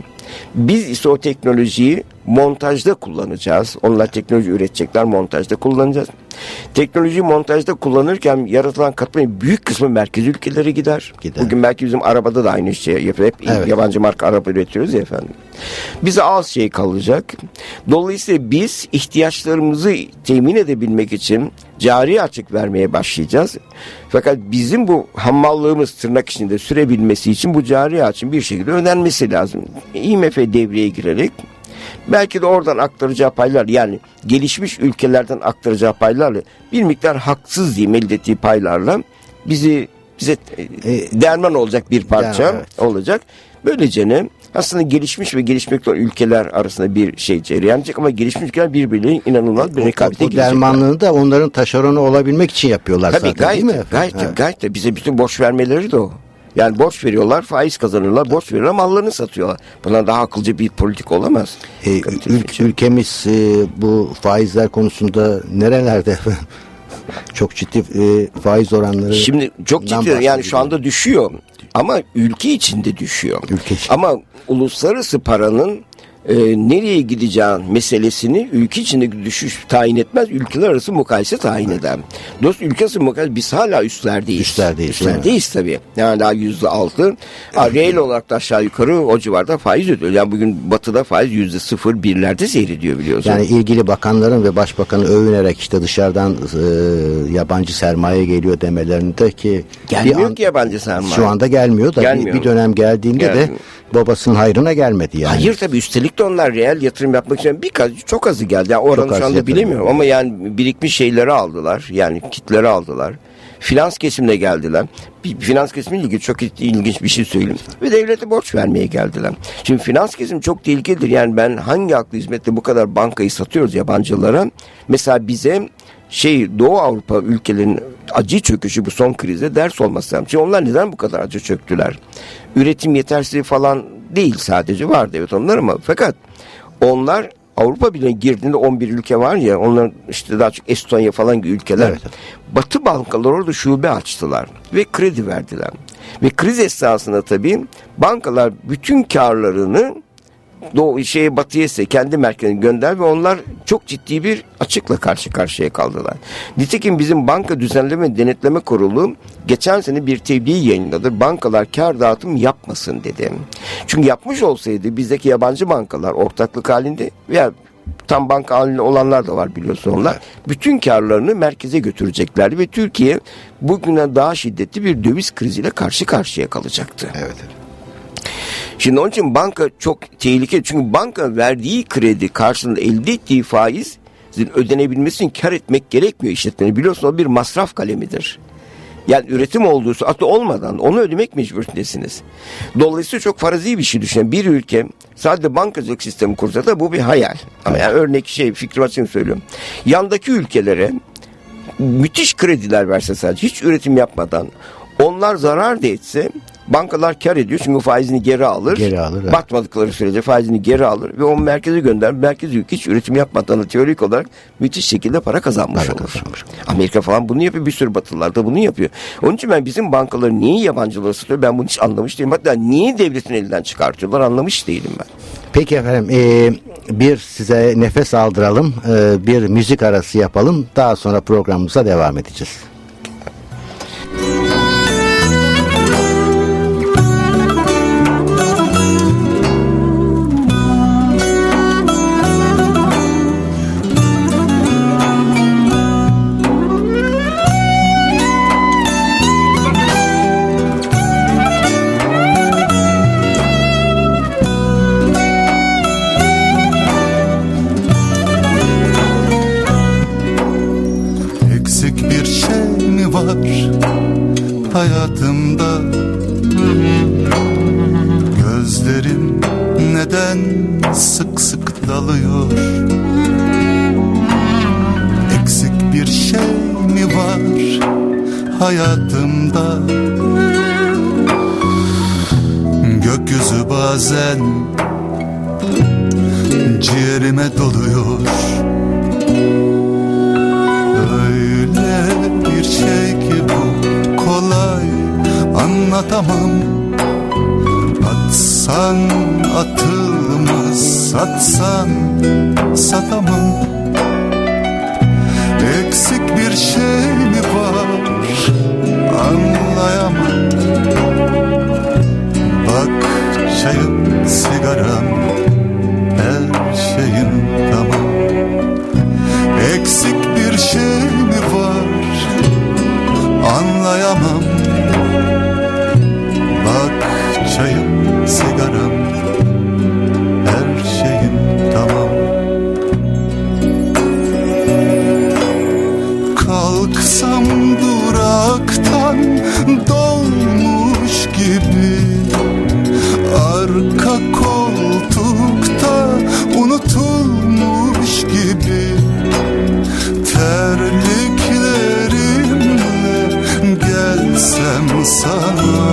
[SPEAKER 3] Biz ise o teknolojiyi montajda kullanacağız. Onlar teknoloji üretecekler, montajda kullanacağız. Teknoloji montajda kullanırken yaratılan katmanın büyük kısmı merkez ülkelere gider. gider. Bugün belki bizim arabada da aynı şey yapıyor. Hep evet. yabancı marka araba üretiyoruz ya efendim. Bize az şey kalacak. Dolayısıyla biz ihtiyaçlarımızı temin edebilmek için cari açık vermeye başlayacağız. Fakat bizim bu hammallığımız tırnak içinde sürebilmesi için bu cari açın bir şekilde ödenmesi lazım. IMF devreye girerek belki de oradan aktaracağı paylar yani gelişmiş ülkelerden aktaracağı paylarla bir miktar haksız diyeyim elde ettiği paylarla bizi bize e, derman olacak bir parça yani, evet. olacak. Böylece ne? Aslında gelişmiş ve gelişmekte olan ülkeler arasında bir şey cereyan edecek ama gelişmiş ülkeler birbirleriyle inanılmaz bir rekabete girecekler.
[SPEAKER 2] dermanlığını da onların taşeronu olabilmek için yapıyorlar Tabii zaten
[SPEAKER 3] gayet,
[SPEAKER 2] değil mi?
[SPEAKER 3] Gayet, evet. gayet de bize bütün borç vermeleri de o. Yani borç veriyorlar, faiz kazanırlar, borç veriyorlar, mallarını satıyorlar. Bundan daha akılcı bir politik olamaz.
[SPEAKER 2] E, ül ülkemiz e, bu faizler konusunda nerelerde çok ciddi e, faiz oranları.
[SPEAKER 3] Şimdi çok ciddi yani şu anda düşüyor ama ülke içinde düşüyor. Ülke. Ama uluslararası paranın e, nereye gideceğin meselesini ülke içinde düşüş tayin etmez. Ülkeler arası mukayese tayin eder. Dost ülke arası mukayese biz hala üstlerdeyiz.
[SPEAKER 2] Üstlerdeyiz.
[SPEAKER 3] Üstlerdeyiz tabii. Yani daha yüzde altı. Reel olarak da aşağı yukarı o civarda faiz ödüyor. Yani bugün batıda faiz yüzde sıfır birlerde seyrediyor biliyorsun.
[SPEAKER 2] Yani ilgili bakanların ve başbakanı övünerek işte dışarıdan e, yabancı sermaye geliyor demelerinde ki
[SPEAKER 3] gelmiyor an, ki yabancı sermaye.
[SPEAKER 2] Şu anda gelmiyor da gelmiyor. Bir, bir dönem geldiğinde gelmiyor. de babasının hayrına gelmedi yani.
[SPEAKER 3] Hayır tabii üstelik de onlar reel yatırım yapmak için birkaç çok azı geldi. Yani oranı şu anda bilemiyorum ama yani birikmiş şeyleri aldılar. Yani kitleri aldılar. Finans kesimine geldiler. Bir finans kesimiyle ilgili çok ilginç bir şey söyleyeyim. Ve devlete borç vermeye geldiler. Şimdi finans kesim çok tehlikelidir. Yani ben hangi aklı hizmette bu kadar bankayı satıyoruz yabancılara? Mesela bize şey Doğu Avrupa ülkelerinin acı çöküşü bu son krize ders olması lazım. Şimdi onlar neden bu kadar acı çöktüler? Üretim yetersizliği falan değil sadece vardı evet onlar ama fakat onlar Avrupa Birliği'ne girdiğinde 11 ülke var ya onların işte daha çok Estonya falan gibi ülkeler. Evet. Batı bankalar orada şube açtılar ve kredi verdiler. Ve kriz esnasında tabii bankalar bütün karlarını doğu şeye batıya ise kendi merkezine gönder ve onlar çok ciddi bir açıkla karşı karşıya kaldılar. Nitekim bizim banka düzenleme denetleme kurulu geçen sene bir tebliğ yayınladı. Bankalar kar dağıtım yapmasın dedi. Çünkü yapmış olsaydı bizdeki yabancı bankalar ortaklık halinde veya tam banka halinde olanlar da var biliyorsun onlar. Bütün karlarını merkeze götüreceklerdi ve Türkiye bugünden daha şiddetli bir döviz kriziyle karşı karşıya kalacaktı.
[SPEAKER 2] Evet. evet.
[SPEAKER 3] Şimdi onun için banka çok tehlikeli. Çünkü banka verdiği kredi karşılığında elde ettiği faiz ödenebilmesi için kar etmek gerekmiyor işletmenin. Biliyorsun o bir masraf kalemidir. Yani üretim olduğu hatta olmadan onu ödemek mecburiyetindesiniz. Dolayısıyla çok farazi bir şey düşünün. Bir ülke sadece bankacılık sistemi kursa da bu bir hayal. Ama yani örnek şey fikri açın söylüyorum. Yandaki ülkelere müthiş krediler verse sadece hiç üretim yapmadan onlar zarar da etse Bankalar kar ediyor çünkü faizini geri alır.
[SPEAKER 2] Geri alır. Evet.
[SPEAKER 3] Batmadıkları sürece faizini geri alır ve onu merkeze gönder. Merkez hiç üretim yapmadan da teorik olarak müthiş şekilde para kazanmış para olur. Kazanmış. Amerika falan bunu yapıyor. Bir sürü batılılar da bunu yapıyor. Onun için ben bizim bankaları niye yabancılara satıyor ben bunu hiç anlamış değilim. Hatta niye devletin elinden çıkartıyorlar anlamış değilim ben.
[SPEAKER 2] Peki efendim e, bir size nefes aldıralım e, bir müzik arası yapalım daha sonra programımıza devam edeceğiz.
[SPEAKER 4] Sana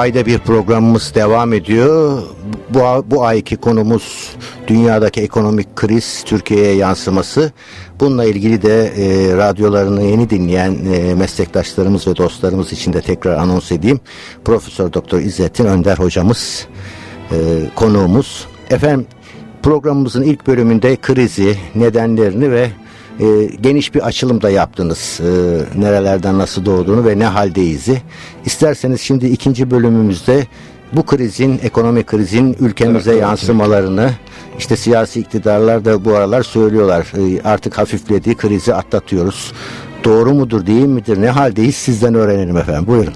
[SPEAKER 2] ayda bir programımız devam ediyor. Bu, bu ayki konumuz dünyadaki ekonomik kriz Türkiye'ye yansıması. Bununla ilgili de e, radyolarını yeni dinleyen e, meslektaşlarımız ve dostlarımız için de tekrar anons edeyim. Profesör Doktor İzzettin Önder hocamız e, konuğumuz. Efendim programımızın ilk bölümünde krizi, nedenlerini ve e, geniş bir açılım da yaptınız. E, nerelerden nasıl doğduğunu ve ne haldeyiz'i. İsterseniz şimdi ikinci bölümümüzde bu krizin, ekonomik krizin ülkemize
[SPEAKER 3] Evet, evet,
[SPEAKER 2] yansımalarını işte siyasi iktidarlar da bu aralar söylüyorlar. E, artık hafiflediği krizi atlatıyoruz. Doğru mudur değil midir ne haldeyiz sizden öğrenelim efendim buyurun.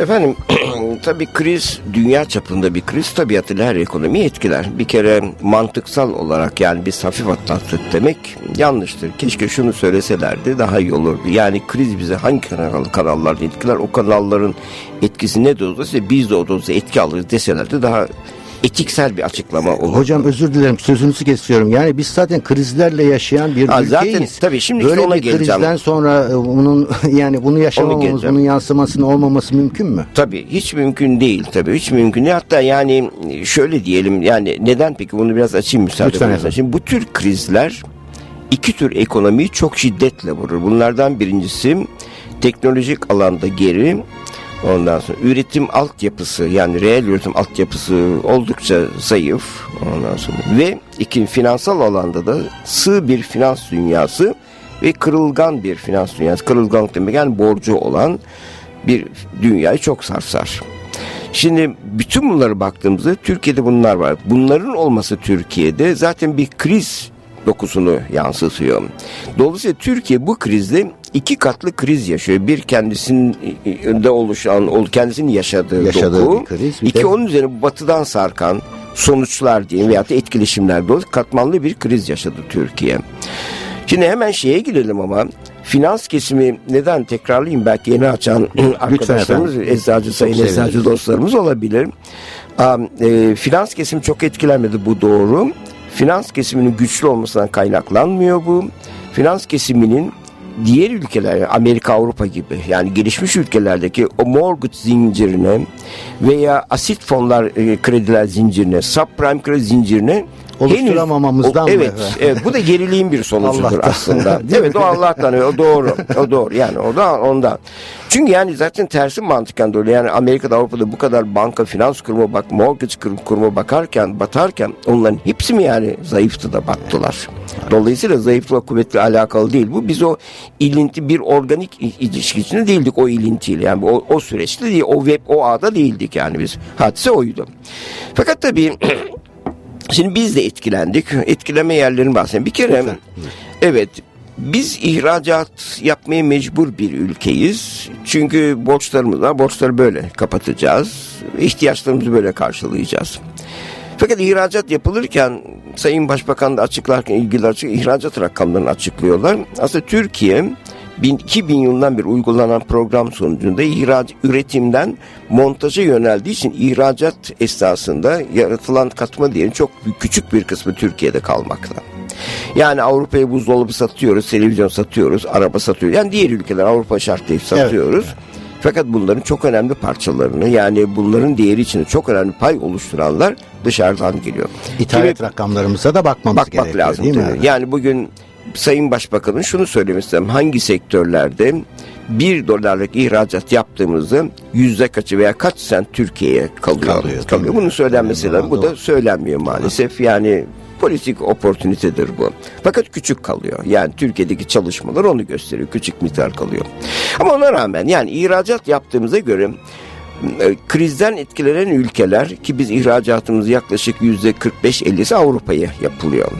[SPEAKER 3] Efendim tabii kriz dünya çapında bir kriz tabiatıyla her ekonomiyi etkiler. Bir kere mantıksal olarak yani biz hafif atlattık demek yanlıştır. Keşke şunu söyleselerdi daha iyi olurdu. Yani kriz bize hangi kanal, kanallardan etkiler o kanalların etkisi ne de olsa biz de o dozda etki alırız deselerdi daha etiksel bir açıklama olur.
[SPEAKER 2] Hocam özür dilerim sözünüzü kesiyorum. Yani biz zaten krizlerle yaşayan bir
[SPEAKER 3] Ha, zaten
[SPEAKER 2] ülkeyiz.
[SPEAKER 3] tabii şimdi işte
[SPEAKER 2] Böyle
[SPEAKER 3] ona
[SPEAKER 2] bir
[SPEAKER 3] geleceğim.
[SPEAKER 2] krizden sonra e, bunun yani bunu yaşamamamız, bunun yansımasının olmaması mümkün mü?
[SPEAKER 3] Tabii hiç mümkün değil tabii hiç mümkün değil. Hatta yani şöyle diyelim yani neden peki bunu biraz açayım müsaade
[SPEAKER 2] Lütfen efendim.
[SPEAKER 3] Şimdi bu tür krizler iki tür ekonomiyi çok şiddetle vurur. Bunlardan birincisi teknolojik alanda geri Ondan sonra üretim altyapısı yani reel üretim altyapısı oldukça zayıf. Ondan sonra ve iki finansal alanda da sığ bir finans dünyası ve kırılgan bir finans dünyası. Kırılganlık demek yani borcu olan bir dünyayı çok sarsar. Şimdi bütün bunları baktığımızda Türkiye'de bunlar var. Bunların olması Türkiye'de zaten bir kriz dokusunu yansıtıyor. Dolayısıyla Türkiye bu krizde iki katlı kriz yaşıyor. Bir kendisinde oluşan, kendisinin yaşadığı,
[SPEAKER 2] Yaşadığı
[SPEAKER 3] doku.
[SPEAKER 2] kriz,
[SPEAKER 3] İki
[SPEAKER 2] de-
[SPEAKER 3] onun üzerine batıdan sarkan sonuçlar diyeyim veyahut da etkileşimler dolu katmanlı bir kriz yaşadı Türkiye. Şimdi hemen şeye girelim ama finans kesimi neden tekrarlayayım belki yeni açan arkadaşlarımız eczacı sayın eczacı
[SPEAKER 2] seviniriz.
[SPEAKER 3] dostlarımız olabilir. Am, e, finans kesimi çok etkilenmedi bu doğru. Finans kesiminin güçlü olmasından kaynaklanmıyor bu. Finans kesiminin diğer ülkeler Amerika Avrupa gibi yani gelişmiş ülkelerdeki o mortgage zincirine veya asit fonlar e, krediler zincirine subprime kredi zincirine
[SPEAKER 2] Oluşturamamamızdan mı
[SPEAKER 3] evet,
[SPEAKER 2] efendim?
[SPEAKER 3] evet bu da geriliğin bir sonucudur
[SPEAKER 2] Allah'tan.
[SPEAKER 3] aslında. Evet o Allah'tan o doğru. O doğru yani o da ondan. Çünkü yani zaten tersi mantıken doğru. Yani Amerika'da Avrupa'da bu kadar banka finans kurumu bak mortgage kur- kurumu bakarken batarken onların hepsi mi yani zayıftı da battılar. Dolayısıyla zayıflıkla kuvvetli alakalı değil. Bu biz o ilinti bir organik ilişki içinde değildik o ilintiyle. Yani o, o süreçte değil, o web o ağda değildik yani biz. Hadise oydu. Fakat tabii Şimdi biz de etkilendik. Etkileme yerlerini bahsedeyim. Bir kere evet biz ihracat yapmaya mecbur bir ülkeyiz. Çünkü borçlarımız var. Borçları böyle kapatacağız. İhtiyaçlarımızı böyle karşılayacağız. Fakat ihracat yapılırken Sayın Başbakan da açıklarken ilgili açık ihracat rakamlarını açıklıyorlar. Aslında Türkiye bin- 2000 yılından beri uygulanan program sonucunda ihraç üretimden montaja yöneldiği için ihracat esnasında yaratılan katma değerinin çok küçük bir kısmı Türkiye'de kalmakta. Yani Avrupa'ya buzdolabı satıyoruz, televizyon satıyoruz, araba satıyoruz. Yani diğer ülkeler Avrupa şartlayıp satıyoruz. Fakat bunların çok önemli parçalarını yani bunların değeri için çok önemli pay oluşturanlar dışarıdan geliyor.
[SPEAKER 2] İthalat
[SPEAKER 3] Kimi-
[SPEAKER 2] rakamlarımıza da bakmamız
[SPEAKER 3] bakmak
[SPEAKER 2] gerekiyor
[SPEAKER 3] lazım.
[SPEAKER 2] değil mi?
[SPEAKER 3] Yani bugün Sayın Başbakan'ın şunu söylemek istedim. Hangi sektörlerde bir dolarlık ihracat yaptığımızda yüzde kaçı veya kaç sent Türkiye'ye kalıyor.
[SPEAKER 2] Kalıyor,
[SPEAKER 3] kalıyor. Bunun söylenmesi lazım. Bu da söylenmiyor maalesef. Yani politik oportunitedir bu. Fakat küçük kalıyor. Yani Türkiye'deki çalışmalar onu gösteriyor. Küçük miktar kalıyor. Ama ona rağmen yani ihracat yaptığımıza göre krizden etkilenen ülkeler ki biz ihracatımız yaklaşık yüzde 45-50'si Avrupa'ya yapılıyor.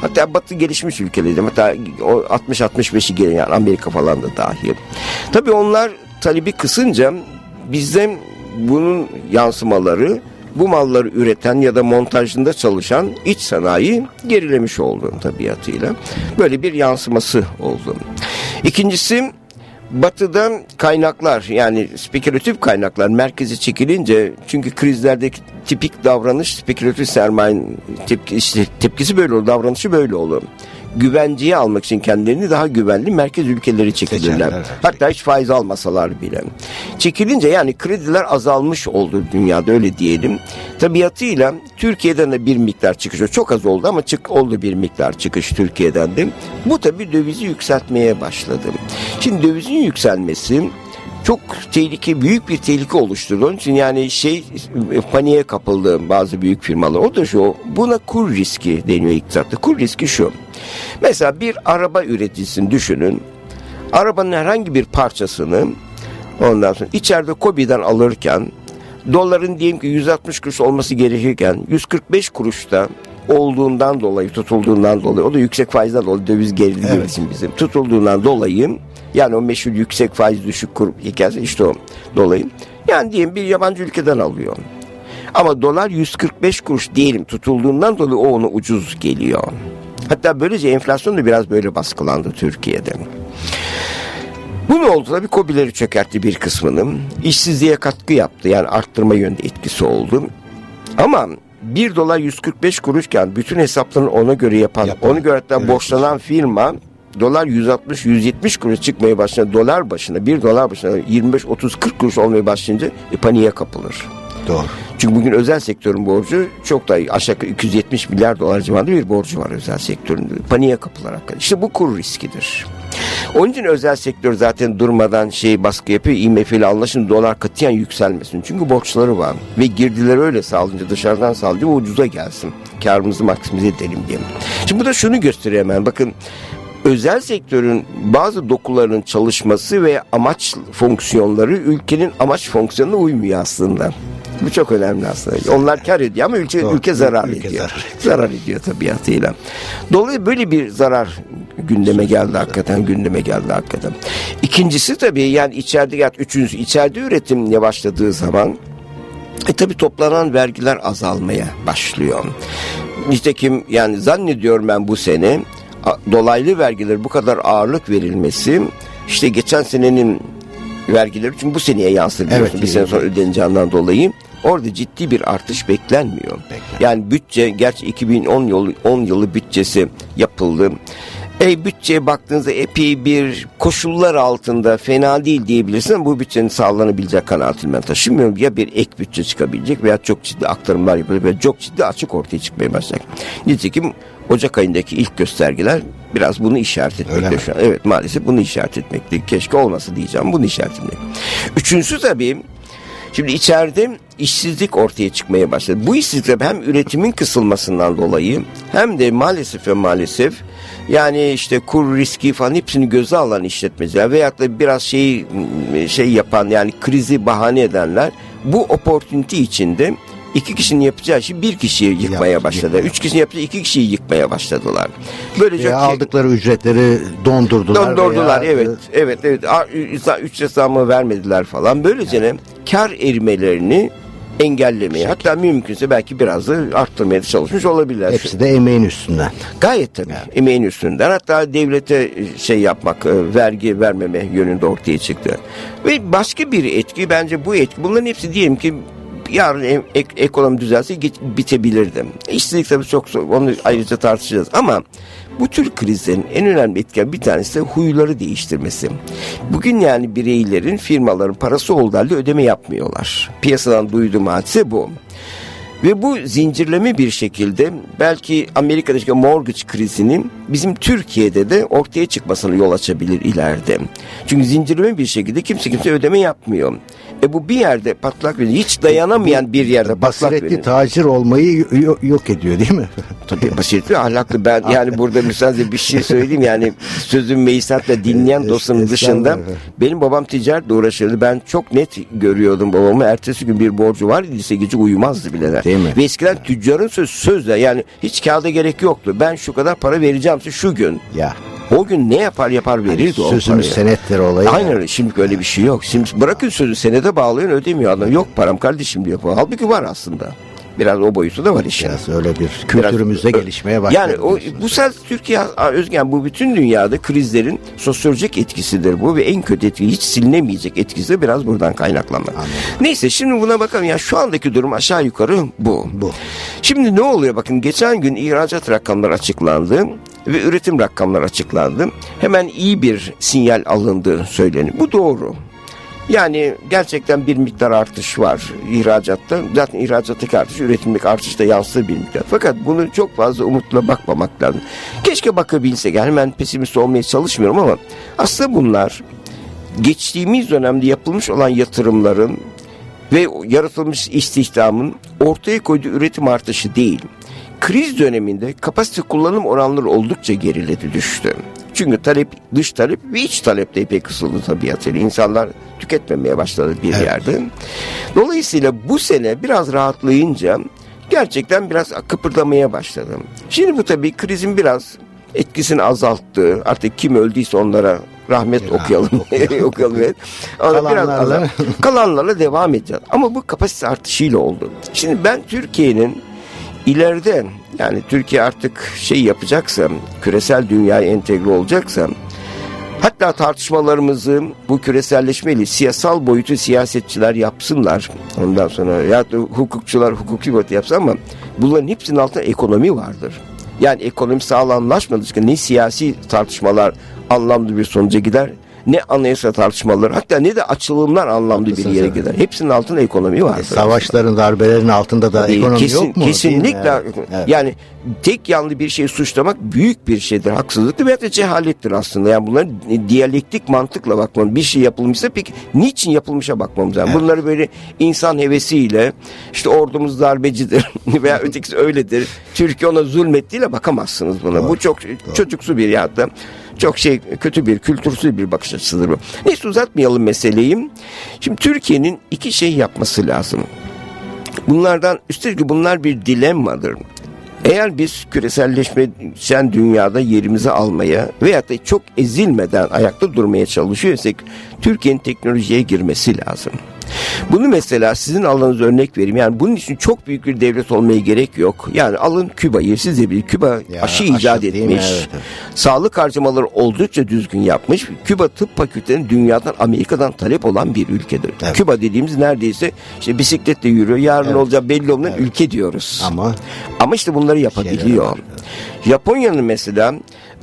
[SPEAKER 3] Hatta batı gelişmiş ülkeler hatta o 60-65'i gelen yani Amerika falan da dahil. Tabii onlar talebi kısınca bizde bunun yansımaları bu malları üreten ya da montajında çalışan iç sanayi gerilemiş oldu tabiatıyla. Böyle bir yansıması oldu. İkincisi Batı'dan kaynaklar yani spekülatif kaynaklar merkeze çekilince çünkü krizlerdeki tipik davranış spekülatif sermayenin tepki, işte tepkisi böyle olur, davranışı böyle olur. Güvenceye almak için kendilerini daha güvenli merkez ülkeleri çekilirler. Hatta hiç faiz almasalar bile. Çekilince yani krediler azalmış oldu dünyada öyle diyelim. Tabiatıyla Türkiye'den de bir miktar çıkış çok az oldu ama çık oldu bir miktar çıkış Türkiye'den de. Bu tabii dövizi yükseltmeye başladı. Şimdi dövizin yükselmesi çok tehlike büyük bir tehlike oluşturdu. Onun için yani şey paniğe kapıldı bazı büyük firmalar. O da şu buna kur riski deniyor iktisatta. Kur riski şu. Mesela bir araba üreticisini düşünün. Arabanın herhangi bir parçasını ondan sonra içeride Kobi'den alırken doların diyelim ki 160 kuruş olması gerekirken 145 kuruşta olduğundan dolayı tutulduğundan dolayı o da yüksek faizden dolayı döviz gerildiği
[SPEAKER 2] Evet.
[SPEAKER 3] için bizim tutulduğundan dolayı yani o meşhur yüksek faiz düşük kur hikayesi işte o dolayı yani diyelim bir yabancı ülkeden alıyor. Ama dolar 145 kuruş diyelim tutulduğundan dolayı o ona ucuz geliyor. Hatta böylece enflasyon da biraz böyle baskılandı Türkiye'de. Bu ne oldu? Tabii kobileri çökertti bir kısmını. İşsizliğe katkı yaptı. Yani arttırma yönde etkisi oldu. Ama 1 dolar 145 kuruşken bütün hesaplarını ona göre yapan,
[SPEAKER 2] Yapan,
[SPEAKER 3] onu göre hatta
[SPEAKER 2] evet.
[SPEAKER 3] borçlanan firma dolar 160-170 kuruş çıkmaya başlayınca dolar başına 1 dolar başına 25 30 40 kuruş olmaya başlayınca e, paniğe kapılır.
[SPEAKER 2] Doğru.
[SPEAKER 3] Çünkü bugün özel sektörün borcu çok da aşağı yukarı 270 milyar dolar civarında bir borcu var özel sektörün. Paniğe kapılarak. İşte bu kur riskidir. Onun için özel sektör zaten durmadan şey baskı yapıyor. IMF ile anlaşın dolar katiyen yükselmesin. Çünkü borçları var. Ve girdileri öyle sağlayınca dışarıdan sağlayınca ucuza gelsin. Karımızı maksimize edelim diye. Şimdi bu da şunu gösteriyor hemen. Bakın özel sektörün bazı dokularının çalışması ve amaç fonksiyonları ülkenin amaç fonksiyonuna uymuyor aslında. Bu çok önemli aslında. Onlar kar ediyor ama ülke,
[SPEAKER 2] Doğru.
[SPEAKER 3] ülke zarar
[SPEAKER 2] Ülke
[SPEAKER 3] ediyor.
[SPEAKER 2] zarar
[SPEAKER 3] Zarar ediyor tabiatıyla. Dolayısıyla böyle bir zarar gündeme geldi hakikaten gündeme geldi hakikaten. İkincisi tabii yani içeride yani üçüncüsü içeride üretim yavaşladığı zaman e tabi toplanan vergiler azalmaya başlıyor. Nitekim yani zannediyorum ben bu sene dolaylı vergiler bu kadar ağırlık verilmesi işte geçen senenin vergileri çünkü bu seneye yansır
[SPEAKER 2] Evet,
[SPEAKER 3] bir sene sonra ödeneceğinden dolayı orada ciddi bir artış beklenmiyor. Yani bütçe gerçi 2010 yılı 10 yılı bütçesi yapıldı. E bütçeye baktığınızda epey bir koşullar altında fena değil diyebilirsin ama bu bütçenin sağlanabilecek kanaatini ben taşımıyorum. Ya bir ek bütçe çıkabilecek veya çok ciddi aktarımlar yapılacak veya çok ciddi açık ortaya çıkmaya başlayacak. Nitekim Ocak ayındaki ilk göstergeler biraz bunu işaret etmekte şu an. Evet maalesef bunu işaret etmekte. Keşke olmasa diyeceğim bunu işaret etmek. Üçüncüsü tabii Şimdi içeride işsizlik ortaya çıkmaya başladı. Bu işsizlik hem üretimin kısılmasından dolayı hem de maalesef ve maalesef yani işte kur riski falan hepsini göze alan işletmeciler veyahut da biraz şey şey yapan yani krizi bahane edenler bu opportunity içinde iki kişinin yapacağı işi bir kişiyi yıkmaya başladı. Üç kişinin yapacağı iki kişiyi yıkmaya başladılar. Böylece
[SPEAKER 2] Ve aldıkları ücretleri dondurdular.
[SPEAKER 3] Dondurdular
[SPEAKER 2] veya-
[SPEAKER 3] evet. Evet evet. Üç- zamı vermediler falan. Böylece ne? kar erimelerini engellemeye hatta mümkünse belki biraz da arttırmaya da çalışmış olabilirler.
[SPEAKER 2] Hepsi de emeğin üstünden.
[SPEAKER 3] Gayet tabii emeğin üstünden hatta devlete şey yapmak e, vergi vermeme yönünde ortaya çıktı. Ve başka bir etki bence bu etki bunların hepsi diyelim ki yarın ek- ekonomi düzelse geç- bitebilirdi. İşsizlik tabii çok zor onu ayrıca tartışacağız ama bu tür krizlerin en önemli etken bir tanesi de huyları değiştirmesi. Bugün yani bireylerin firmaların parası olduğu halde ödeme yapmıyorlar. Piyasadan duyduğum hadise bu. Ve bu zincirleme bir şekilde belki Amerika'daki mortgage krizinin bizim Türkiye'de de ortaya çıkmasına yol açabilir ileride. Çünkü zincirleme bir şekilde kimse kimse ödeme yapmıyor. E bu bir yerde patlak veriyor. Hiç dayanamayan bir yerde patlak
[SPEAKER 2] Basiretli
[SPEAKER 3] veriyor.
[SPEAKER 2] tacir olmayı yo- yok ediyor değil mi?
[SPEAKER 3] Tabii basiretli ahlaklı. Ben yani burada müsaade bir şey söyleyeyim yani sözüm meysatla dinleyen dostum dışında benim babam ticaretle uğraşırdı. Ben çok net görüyordum babamı. Ertesi gün bir borcu var ise gece uyumazdı bile.
[SPEAKER 2] Değil mi?
[SPEAKER 3] Ve eskiden tüccarın söz sözle yani hiç kağıda gerek yoktu. Ben şu kadar para vereceğim size şu gün.
[SPEAKER 2] Ya.
[SPEAKER 3] O gün ne yapar yapar verirdi o
[SPEAKER 2] Sözümüz senettir olayı.
[SPEAKER 3] Aynen öyle. Şimdi öyle bir şey yok. Şimdi bırakın sözü senede bağlayan ödemiyor adam. Yok param kardeşim diyor. Halbuki var aslında. Biraz o boyutu da var işin.
[SPEAKER 2] Biraz öyle bir kültürümüzde
[SPEAKER 3] Biraz-
[SPEAKER 2] gelişmeye başladı.
[SPEAKER 3] Yani o, bu sadece Türkiye özgen bu bütün dünyada krizlerin sosyolojik etkisidir bu ve en kötü etki hiç silinemeyecek etkisi de biraz buradan kaynaklanmak. Neyse şimdi buna bakalım ya şu andaki durum aşağı yukarı bu.
[SPEAKER 2] Bu.
[SPEAKER 3] Şimdi ne oluyor bakın geçen gün ihracat rakamları açıklandı ve üretim rakamları açıklandı. Hemen iyi bir sinyal alındığı söyleniyor. Bu doğru. Yani gerçekten bir miktar artış var ihracatta. Zaten ihracattaki artış üretimdeki artışta yansıdığı bir miktar. Fakat bunu çok fazla umutla bakmamak lazım. Keşke bakabilsek. Yani hemen pesimist olmaya çalışmıyorum ama aslında bunlar geçtiğimiz dönemde yapılmış olan yatırımların ve yaratılmış istihdamın ortaya koyduğu üretim artışı değil. Kriz döneminde kapasite kullanım oranları oldukça geriledi düştü. Çünkü talep, dış talep ve iç talep de epey kısıldı tabiatıyla. İnsanlar tüketmemeye başladı bir yerde. Dolayısıyla bu sene biraz rahatlayınca gerçekten biraz kıpırdamaya başladı. Şimdi bu tabii krizin biraz etkisini azalttı. Artık kim öldüyse onlara rahmet okuyalım. okuyalım. evet. Biraz
[SPEAKER 2] Kalanlarla-
[SPEAKER 3] azalt- kalanlarla devam edeceğiz. Ama bu kapasite artışıyla oldu. Şimdi ben Türkiye'nin ileride yani Türkiye artık şey yapacaksa küresel dünyaya entegre olacaksa Hatta tartışmalarımızı bu küreselleşmeyle siyasal boyutu siyasetçiler yapsınlar. Ondan sonra ya da hukukçular hukuki boyutu yapsın ama bunların hepsinin altında ekonomi vardır. Yani ekonomi sağlamlaşmadıkça ne siyasi tartışmalar anlamlı bir sonuca gider ne anayasa tartışmaları hatta ne de açılımlar anlamlı bir yere gider. Hepsinin altında ekonomi vardır.
[SPEAKER 2] Savaşların, darbelerin altında da
[SPEAKER 3] Değil,
[SPEAKER 2] ekonomi
[SPEAKER 3] kesin-
[SPEAKER 2] yok mu?
[SPEAKER 3] Kesinlikle.
[SPEAKER 2] Evet.
[SPEAKER 3] Yani tek yanlı bir şeyi suçlamak büyük bir şeydir. Haksızlıktır veya da cehalettir aslında. Yani bunların diyalektik mantıkla bakmamız. Bir şey yapılmışsa peki niçin yapılmışa bakmamız lazım. Bunları böyle insan hevesiyle işte ordumuz darbecidir veya ötekisi öyledir. Türkiye ona zulmettiğiyle bakamazsınız buna. Bu çok çocuksu bir ya da çok şey kötü bir kültürsüz bir bakış açısıdır bu. Neyse uzatmayalım meseleyi. Şimdi Türkiye'nin iki şey yapması lazım. Bunlardan üstelik bunlar bir dilemmadır. Eğer biz küreselleşmeyen dünyada yerimizi almaya veyahut da çok ezilmeden ayakta durmaya çalışıyorsak Türkiye'nin teknolojiye girmesi lazım. Bunu mesela sizin alanınız örnek vereyim. Yani bunun için çok büyük bir devlet olmaya gerek yok. Yani alın Küba'yı siz de bir Küba
[SPEAKER 2] Ya,
[SPEAKER 3] aşı
[SPEAKER 2] aşı
[SPEAKER 3] icat
[SPEAKER 2] mi?
[SPEAKER 3] etmiş.
[SPEAKER 2] Evet, evet.
[SPEAKER 3] Sağlık harcamaları oldukça düzgün yapmış. Küba tıp fakültelerinin dünyadan Amerika'dan talep olan bir ülkedir.
[SPEAKER 2] Evet.
[SPEAKER 3] Küba dediğimiz neredeyse işte bisikletle yürüyor. Yarın
[SPEAKER 2] Evet.
[SPEAKER 3] olacağı belli olmayan ülke diyoruz.
[SPEAKER 2] Ama
[SPEAKER 3] Ama işte bunları yapabiliyor.
[SPEAKER 2] var,
[SPEAKER 3] Japonya'nın mesela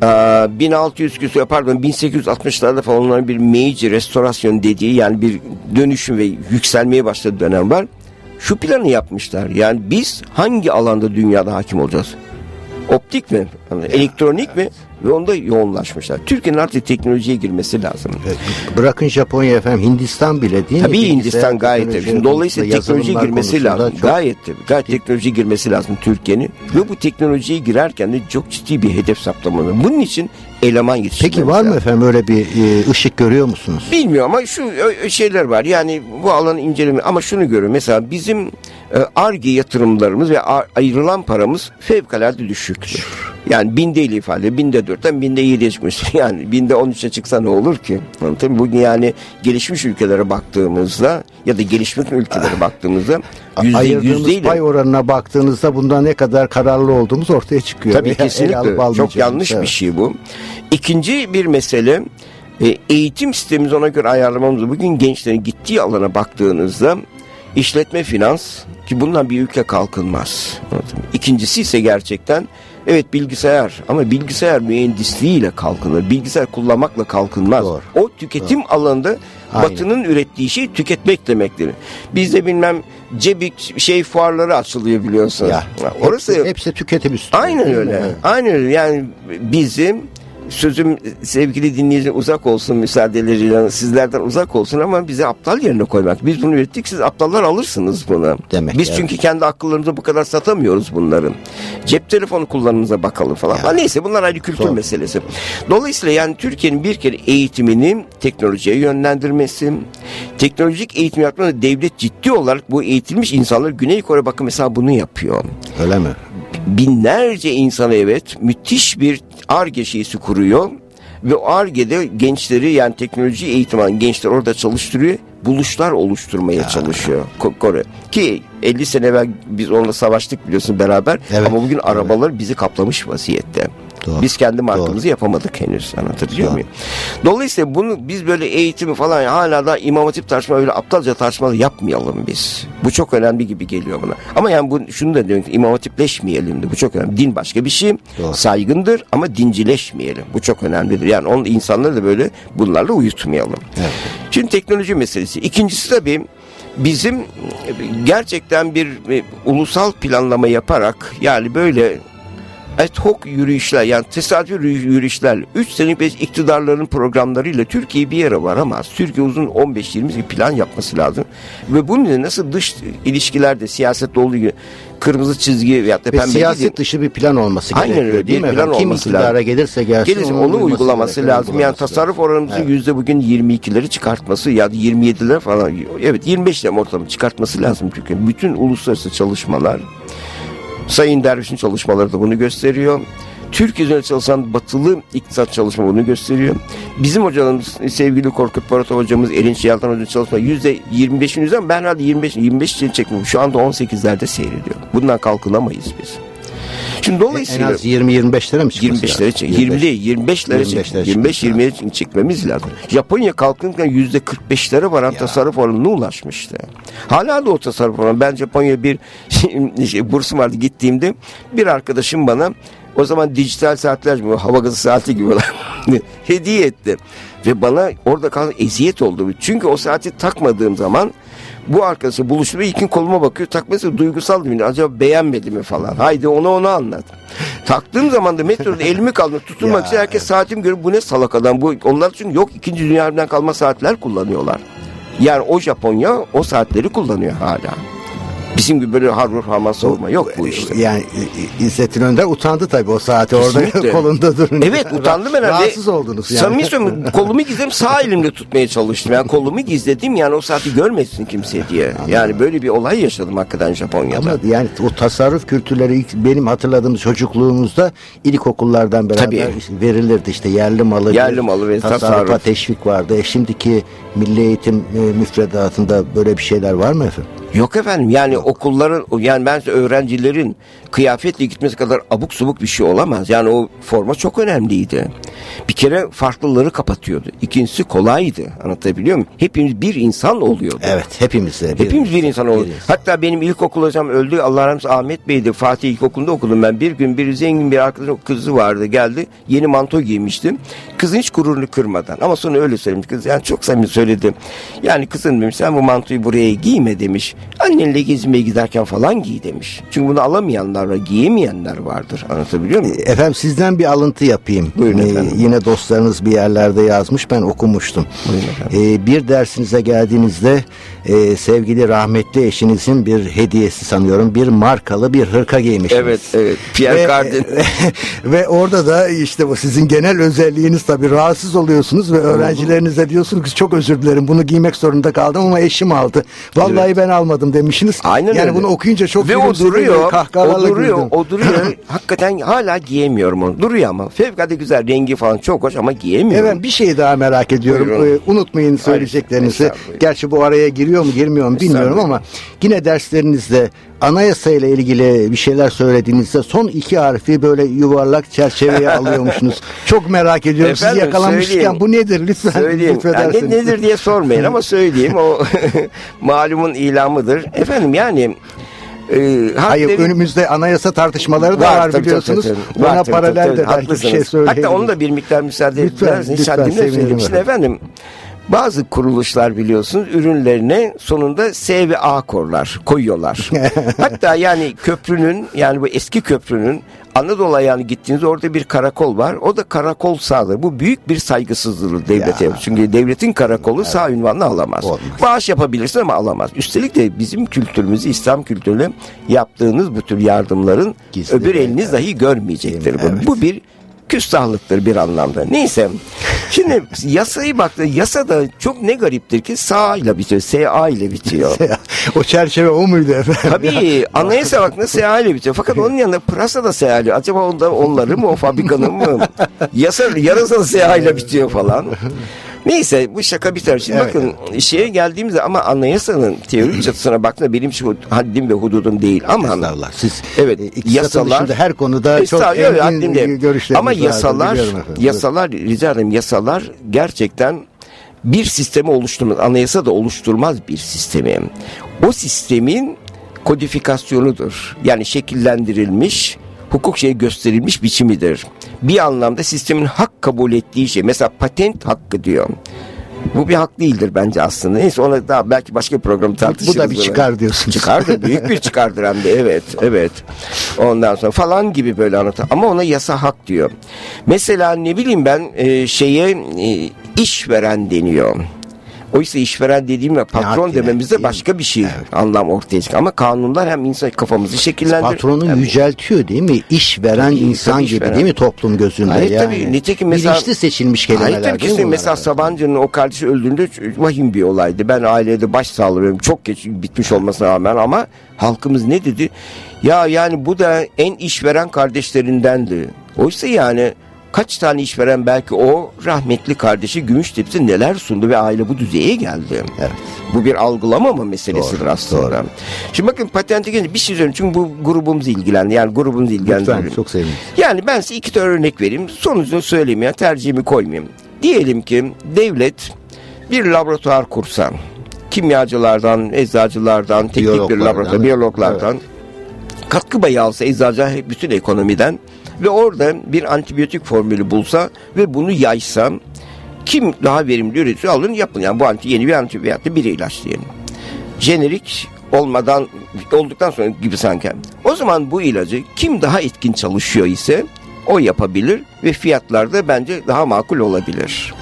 [SPEAKER 3] 1600 küsur pardon 1860'larda falan onların bir Meiji restorasyon dediği yani bir dönüşüm ve yükselmeye başladığı dönem var. Şu planı yapmışlar. Yani biz hangi alanda dünyada hakim olacağız? Optik mi? Yani elektronik mi? Ve onda yoğunlaşmışlar. Türkiye'nin artık teknolojiye girmesi lazım.
[SPEAKER 2] bırakın Japonya efendim Hindistan bile değil mi?
[SPEAKER 3] Tabii Hindistan gayet tabii. Şimdi dolayısıyla teknolojiye girmesi lazım.
[SPEAKER 2] çok-
[SPEAKER 3] Gayet tabii. Gayet teknolojiye girmesi lazım Türkiye'nin. Ve bu teknolojiye girerken de çok ciddi bir hedef saptamalı. Bunun için eleman yetiştirmemiz
[SPEAKER 2] Peki var mı efendim öyle bir e, ışık görüyor musunuz?
[SPEAKER 3] Bilmiyorum ama şu şeyler var. Yani bu alanı inceleme ama şunu görüyorum. Mesela bizim ARGE yatırımlarımız ve ayrılan paramız fevkalade düşüktür. Yani binde ile ifade, binde dörtten binde yediye çıkmış. Yani binde on üçe çıksa ne olur ki? Tabii bugün yani gelişmiş ülkelere baktığımızda ya da gelişmiş ülkelere baktığımızda yüzde
[SPEAKER 2] Ayırdığımız
[SPEAKER 3] yüzdeyle
[SPEAKER 2] pay oranına baktığınızda bunda ne kadar kararlı olduğumuz ortaya çıkıyor.
[SPEAKER 3] Tabii
[SPEAKER 2] Yani
[SPEAKER 3] kesinlikle. Çok yanlış bir
[SPEAKER 2] evet.
[SPEAKER 3] şey bu. İkinci bir mesele e, eğitim sistemimizi ona göre ayarlamamız. Bugün gençlerin gittiği alana baktığınızda işletme finans ki bundan bir ülke kalkınmaz. İkincisi ise gerçekten evet bilgisayar ama bilgisayar mühendisliğiyle kalkınır. Bilgisayar kullanmakla kalkınmaz.
[SPEAKER 2] Doğru.
[SPEAKER 3] O tüketim alanında
[SPEAKER 2] Aynen.
[SPEAKER 3] batının ürettiği şey tüketmek demektir. Bizde bilmem cebik şey fuarları açılıyor biliyorsunuz.
[SPEAKER 2] Ya,
[SPEAKER 3] Orası
[SPEAKER 2] hepsi, hepsi tüketim üstü.
[SPEAKER 3] Aynen öyle. Aynen öyle. Yani bizim sözüm sevgili dinleyici uzak olsun müsaadeleriyle sizlerden uzak olsun ama bizi aptal yerine koymak. Biz bunu ürettik siz aptallar alırsınız bunu.
[SPEAKER 2] Demek,
[SPEAKER 3] Biz
[SPEAKER 2] evet.
[SPEAKER 3] çünkü kendi akıllarımıza bu kadar satamıyoruz bunları. Cep telefonu kullanımıza bakalım falan.
[SPEAKER 2] Ya.
[SPEAKER 3] Ha, neyse bunlar ayrı kültür
[SPEAKER 2] Doğru.
[SPEAKER 3] meselesi. Dolayısıyla yani Türkiye'nin bir kere eğitimini teknolojiye yönlendirmesi, teknolojik eğitim yapmanın devlet ciddi olarak bu eğitilmiş insanlar Güney Kore bakın mesela bunu yapıyor
[SPEAKER 2] Öyle mi?
[SPEAKER 3] Binlerce insana evet müthiş bir ARGE şeysi kuruyor. Ve o ARGE'de gençleri yani teknoloji eğitim alan gençler orada çalıştırıyor. Buluşlar oluşturmaya çalışıyor Ko- Kore. Ki 50 sene evvel biz onunla savaştık biliyorsun beraber.
[SPEAKER 2] Evet.
[SPEAKER 3] Ama bugün arabalar bizi kaplamış vaziyette.
[SPEAKER 2] Doğru.
[SPEAKER 3] Biz kendi markamızı yapamadık henüz anlatabiliyor
[SPEAKER 2] Doğru.
[SPEAKER 3] muyum? Dolayısıyla bunu biz böyle eğitimi falan hala da imam hatip tartışma öyle aptalca tartışmalı yapmayalım biz. Bu çok önemli gibi geliyor bana. Ama yani bu şunu da diyorum ki imam hatipleşmeyelim de bu çok önemli. Din başka bir şey.
[SPEAKER 2] Doğru.
[SPEAKER 3] Saygındır ama dincileşmeyelim. Bu çok önemlidir. Yani onun insanları da böyle bunlarla uyutmayalım.
[SPEAKER 2] Evet.
[SPEAKER 3] Şimdi teknoloji meselesi. İkincisi tabii bizim gerçekten bir e, ulusal planlama yaparak yani böyle ad hoc yürüyüşler yani tesadüfi yürü- yürüyüşler 3 senelik bir iktidarların programlarıyla Türkiye bir yere varamaz. Türkiye uzun 15-20 bir plan yapması lazım. Ve bunun için nasıl dış ilişkilerde siyasette olduğu gibi kırmızı çizgi veyahut da pembe
[SPEAKER 2] siyaset
[SPEAKER 3] çizgi-
[SPEAKER 2] dışı bir plan olması
[SPEAKER 3] Aynen
[SPEAKER 2] gerekiyor
[SPEAKER 3] öyle,
[SPEAKER 2] değil mi?
[SPEAKER 3] plan?
[SPEAKER 2] Kim
[SPEAKER 3] olması
[SPEAKER 2] iktidara
[SPEAKER 3] lazım.
[SPEAKER 2] gelirse gelsin
[SPEAKER 3] Gelirse onu uygulaması lazım. Yani tasarruf oranımızın
[SPEAKER 2] Evet.
[SPEAKER 3] yüzde bugün 22'leri çıkartması ya da 27'ler falan. Evet 25'ler ortamı çıkartması lazım çünkü. Bütün uluslararası çalışmalar Sayın Derviş'in çalışmaları da bunu gösteriyor. Türkiye üzerine çalışan batılı iktisat çalışma bunu gösteriyor. Bizim hocalarımız sevgili Korkut Baratov hocamız, Erinç Yaltan hocamız çalışma yüzde 25'in üzerinde ben herhalde 25, 25 için çekmiyorum. Şu anda 18'lerde seyrediyor. Bundan kalkınamayız biz. Şimdi
[SPEAKER 2] En
[SPEAKER 3] dolayısıyla
[SPEAKER 2] az 20-25 lira mı çıkması
[SPEAKER 3] 25 lira çek. 20 değil 25 lira
[SPEAKER 2] 25
[SPEAKER 3] çek.
[SPEAKER 2] lira
[SPEAKER 3] 25
[SPEAKER 2] çıkması
[SPEAKER 3] 20 çekmemiz lazım. Japonya kalkınırken yüzde 45'lere varan tasarruf oranına ulaşmıştı. Hala da o tasarruf oranı. Ben Japonya bir şey, bursum vardı gittiğimde bir arkadaşım bana o zaman dijital saatler gibi hava gazı saati gibi olan hediye etti. Ve bana orada kalan eziyet oldu. Çünkü o saati takmadığım zaman bu arkadaşı buluştu ve ilk gün koluma bakıyor. Takması duygusal değil mi? Acaba beğenmedi mi falan. Haydi ona onu anlat. Taktığım zaman da metroda elimi kaldı tutunmak
[SPEAKER 2] Ya,
[SPEAKER 3] için herkes saatimi görüp bu ne salak adam. Bu, onlar için yok ikinci dünyadan kalma saatler kullanıyorlar. Yani o Japonya o saatleri kullanıyor hala. Bizim gibi böyle harvur harman savurma yok bu işte.
[SPEAKER 2] Yani e, İzzettin Önder utandı tabii o saati orada kolunda durun.
[SPEAKER 3] Evet utandım herhalde.
[SPEAKER 2] Rahatsız oldunuz yani.
[SPEAKER 3] Samimi söylüyorum kolumu gizledim sağ elimle tutmaya çalıştım. Yani kolumu gizledim yani o saati görmesin kimse diye. Yani böyle bir olay yaşadım hakikaten Japonya'da.
[SPEAKER 2] Ama yani o tasarruf kültürleri ilk benim hatırladığım çocukluğumuzda ilkokullardan beraber
[SPEAKER 3] Tabii.
[SPEAKER 2] verilirdi işte yerli malı,
[SPEAKER 3] Yerli malı ve
[SPEAKER 2] tasarrufa
[SPEAKER 3] tasarruf.
[SPEAKER 2] teşvik vardı. E şimdiki milli eğitim e, müfredatında böyle bir şeyler var mı efendim?
[SPEAKER 3] Yok efendim yani okulların yani ben öğrencilerin kıyafetle gitmesi kadar abuk subuk bir şey olamaz. Yani o forma çok önemliydi. Bir kere farklılığı kapatıyordu. İkincisi kolaydı. Anlatabiliyor muyum? Hepimiz bir insan oluyordu.
[SPEAKER 2] Evet hepimiz de.
[SPEAKER 3] Hepimiz bir insan
[SPEAKER 2] insan.
[SPEAKER 3] Hatta benim ilkokul hocam öldü. Allah rahmet Ahmet Bey'di. Fatih İlkokulu'nda okudum ben. Bir gün bir zengin bir arkadaşım kızı vardı. Geldi. Yeni manto giymiştim. Kızın hiç gururunu kırmadan. Ama sonra öyle söylemiş kız. Yani çok samimi söyledi. Yani kızın demiş sen bu mantoyu buraya giyme demiş. Annenle gezmeye giderken falan giy demiş. Çünkü bunu alamayanlar var. Giyemeyenler vardır. Anlatabiliyor muyum?
[SPEAKER 2] Efendim sizden bir alıntı yapayım.
[SPEAKER 3] Buyurun
[SPEAKER 2] Ee,
[SPEAKER 3] efendim.
[SPEAKER 2] yine dostlarınız bir yerlerde yazmış ben okumuştum.
[SPEAKER 3] Buyurun efendim.
[SPEAKER 2] Ee, bir dersinize geldiğinizde e, sevgili rahmetli eşinizin bir hediyesi sanıyorum bir markalı bir hırka giymişsiniz.
[SPEAKER 3] Evet, evet. Pierre
[SPEAKER 2] Ve,
[SPEAKER 3] Cardin.
[SPEAKER 2] ve orada da işte bu sizin genel özelliğiniz tabii rahatsız oluyorsunuz ve öğrencilerinize diyorsunuz ki çok özür dilerim bunu giymek zorunda kaldım ama eşim aldı. Vallahi ben almadım demişsiniz.
[SPEAKER 3] Aynen
[SPEAKER 2] yani
[SPEAKER 3] öyle.
[SPEAKER 2] bunu okuyunca çok
[SPEAKER 3] Ve o duruyor. O duruyor.
[SPEAKER 2] güldüm.
[SPEAKER 3] O duruyor. Hakikaten hala giyemiyorum onu. Duruyor ama. Fevkalade güzel. Rengi falan çok hoş ama giyemiyorum.
[SPEAKER 2] Evet bir şey daha merak ediyorum.
[SPEAKER 3] Buyurun.
[SPEAKER 2] Ee, unutmayın söyleyeceklerinizi. Gerçi bu araya giriyor mu girmiyor mu bilmiyorum ama yine derslerinizde anayasa ile ilgili bir şeyler söylediğinizde son iki harfi böyle yuvarlak çerçeveye alıyormuşsunuz. Çok merak ediyorum. Sizi
[SPEAKER 3] Efendim,
[SPEAKER 2] yakalamışken
[SPEAKER 3] söyleyeyim.
[SPEAKER 2] bu nedir lütfen
[SPEAKER 3] Söyleyeyim. Yani nedir diye sormayın ama söyleyeyim. O malumun ilamıdır. Efendim yani e,
[SPEAKER 2] Hayır
[SPEAKER 3] harflerin-
[SPEAKER 2] önümüzde anayasa tartışmaları da var,
[SPEAKER 3] tabii,
[SPEAKER 2] biliyorsunuz.
[SPEAKER 3] tabii, tabii. Var, tabii,
[SPEAKER 2] paralel
[SPEAKER 3] tabii,
[SPEAKER 2] de belki bir şey söyleyelim.
[SPEAKER 3] Hatta onu da bir miktar müsaade
[SPEAKER 2] Lütfen, lütfen,
[SPEAKER 3] söyleyeyim. Şimdi efendim bazı kuruluşlar biliyorsunuz ürünlerine sonunda S ve A korlar koyuyorlar. Hatta yani köprünün yani bu eski köprünün Anadolu ayağına gittiğinizde orada bir karakol var. O da karakol sağlar. Bu büyük bir saygısızlıktır devlete.
[SPEAKER 2] Ya.
[SPEAKER 3] Çünkü devletin karakolu sağ ünvanını alamaz.
[SPEAKER 2] Olmaz.
[SPEAKER 3] Bağış yapabilirsin ama alamaz. Üstelik de bizim kültürümüzü, İslam kültürüne yaptığınız bu tür yardımların
[SPEAKER 2] Gizli
[SPEAKER 3] öbür eliniz dahi görmeyecektir.
[SPEAKER 2] Evet.
[SPEAKER 3] Bu. bu bir küstahlıktır bir anlamda. Neyse. Şimdi yasayı baktı. Yasa da çok ne gariptir ki SA ile bitiyor. SA ile bitiyor.
[SPEAKER 2] o çerçeve o muydu efendim?
[SPEAKER 3] Tabii anayasa baktığında SA ile bitiyor. Fakat onun yanında pırasa da SA ile. Acaba onda onları mı o fabrikanın mı? Yasa, yarasa da SA ile bitiyor falan. Neyse bu şaka biter. Şimdi
[SPEAKER 2] Evet.
[SPEAKER 3] bakın şeye geldiğimizde ama anayasanın teorik çatısına baktığında benim şu haddim ve hududum değil ama
[SPEAKER 2] Estağfurullah. Siz
[SPEAKER 3] Evet,
[SPEAKER 2] e, iktisatın
[SPEAKER 3] yasalar-
[SPEAKER 2] her konuda çok engin görüşleriniz
[SPEAKER 3] Ama yasalar, yasalar rica ederim yasalar gerçekten bir sistemi oluşturmaz. Anayasa da oluşturmaz bir sistemi. O sistemin kodifikasyonudur. Yani şekillendirilmiş, hukuk şey gösterilmiş biçimidir. Bir anlamda sistemin hak kabul ettiği şey. Mesela patent hakkı diyor. Bu bir hak değildir bence aslında. Neyse ona daha belki başka bir program tartışırız.
[SPEAKER 2] Bu da bir
[SPEAKER 3] bunu.
[SPEAKER 2] çıkar diyorsunuz.
[SPEAKER 3] Çıkardır. Büyük bir çıkardır hem de. Evet. Evet. Ondan sonra falan gibi böyle anlatır. Ama ona yasa hak diyor. Mesela ne bileyim ben e, şeye e, işveren deniyor. Oysa işveren dediğimle patron
[SPEAKER 2] yine,
[SPEAKER 3] dememizde
[SPEAKER 2] mi?
[SPEAKER 3] başka bir şey anlam ortaya çıkıyor. Ama kanunlar hem insan kafamızı şekillendirir.
[SPEAKER 2] Patronu
[SPEAKER 3] hem-
[SPEAKER 2] yüceltiyor değil mi? İş veren
[SPEAKER 3] Tabii,
[SPEAKER 2] insan
[SPEAKER 3] tabii
[SPEAKER 2] gibi
[SPEAKER 3] işveren.
[SPEAKER 2] değil mi toplum gözünde?
[SPEAKER 3] Hayır,
[SPEAKER 2] yani.
[SPEAKER 3] tabii. Nitekim mesela-
[SPEAKER 2] Bilinçli seçilmiş kelimeler
[SPEAKER 3] Hayır tabii
[SPEAKER 2] değil mi?
[SPEAKER 3] Mesela Sabancı'nın o kardeşi öldüğünde vahim bir olaydı. Ben ailede baş sağlıyorum. Çok geç bitmiş olmasına rağmen ama halkımız ne dedi? Ya yani bu da en işveren kardeşlerindendi. Oysa yani kaç tane işveren belki o rahmetli kardeşi Gümüştepsi neler sundu ve aile bu düzeye geldi.
[SPEAKER 2] Evet.
[SPEAKER 3] Bu bir algılamama meselesidir
[SPEAKER 2] Doğru,
[SPEAKER 3] aslında.
[SPEAKER 2] doğru.
[SPEAKER 3] Şimdi bakın patente gelince bir şey söyleyeyim çünkü bu grubumuz ilgilendi. Yani grubumuz ilgilendi.
[SPEAKER 2] Lütfen çok sevinirim.
[SPEAKER 3] Yani ben size iki tane örnek vereyim. Sonucunu söyleyeyim ya tercihimi koymayayım. Diyelim ki devlet bir laboratuvar kursa. Kimyacılardan, eczacılardan, teknik bir laboratuvar, biyologlardan katkı payı alsa eczacılar bütün ekonomiden ve orada bir antibiyotik formülü bulsa ve bunu yaysa kim daha verimli üretiyor alın yapın. Yani bu anti, yeni bir antibiyotik bir ilaç diyelim. Jenerik olmadan olduktan sonra gibi sanki. O zaman bu ilacı kim daha etkin çalışıyor ise o yapabilir ve fiyatlarda bence daha makul olabilir.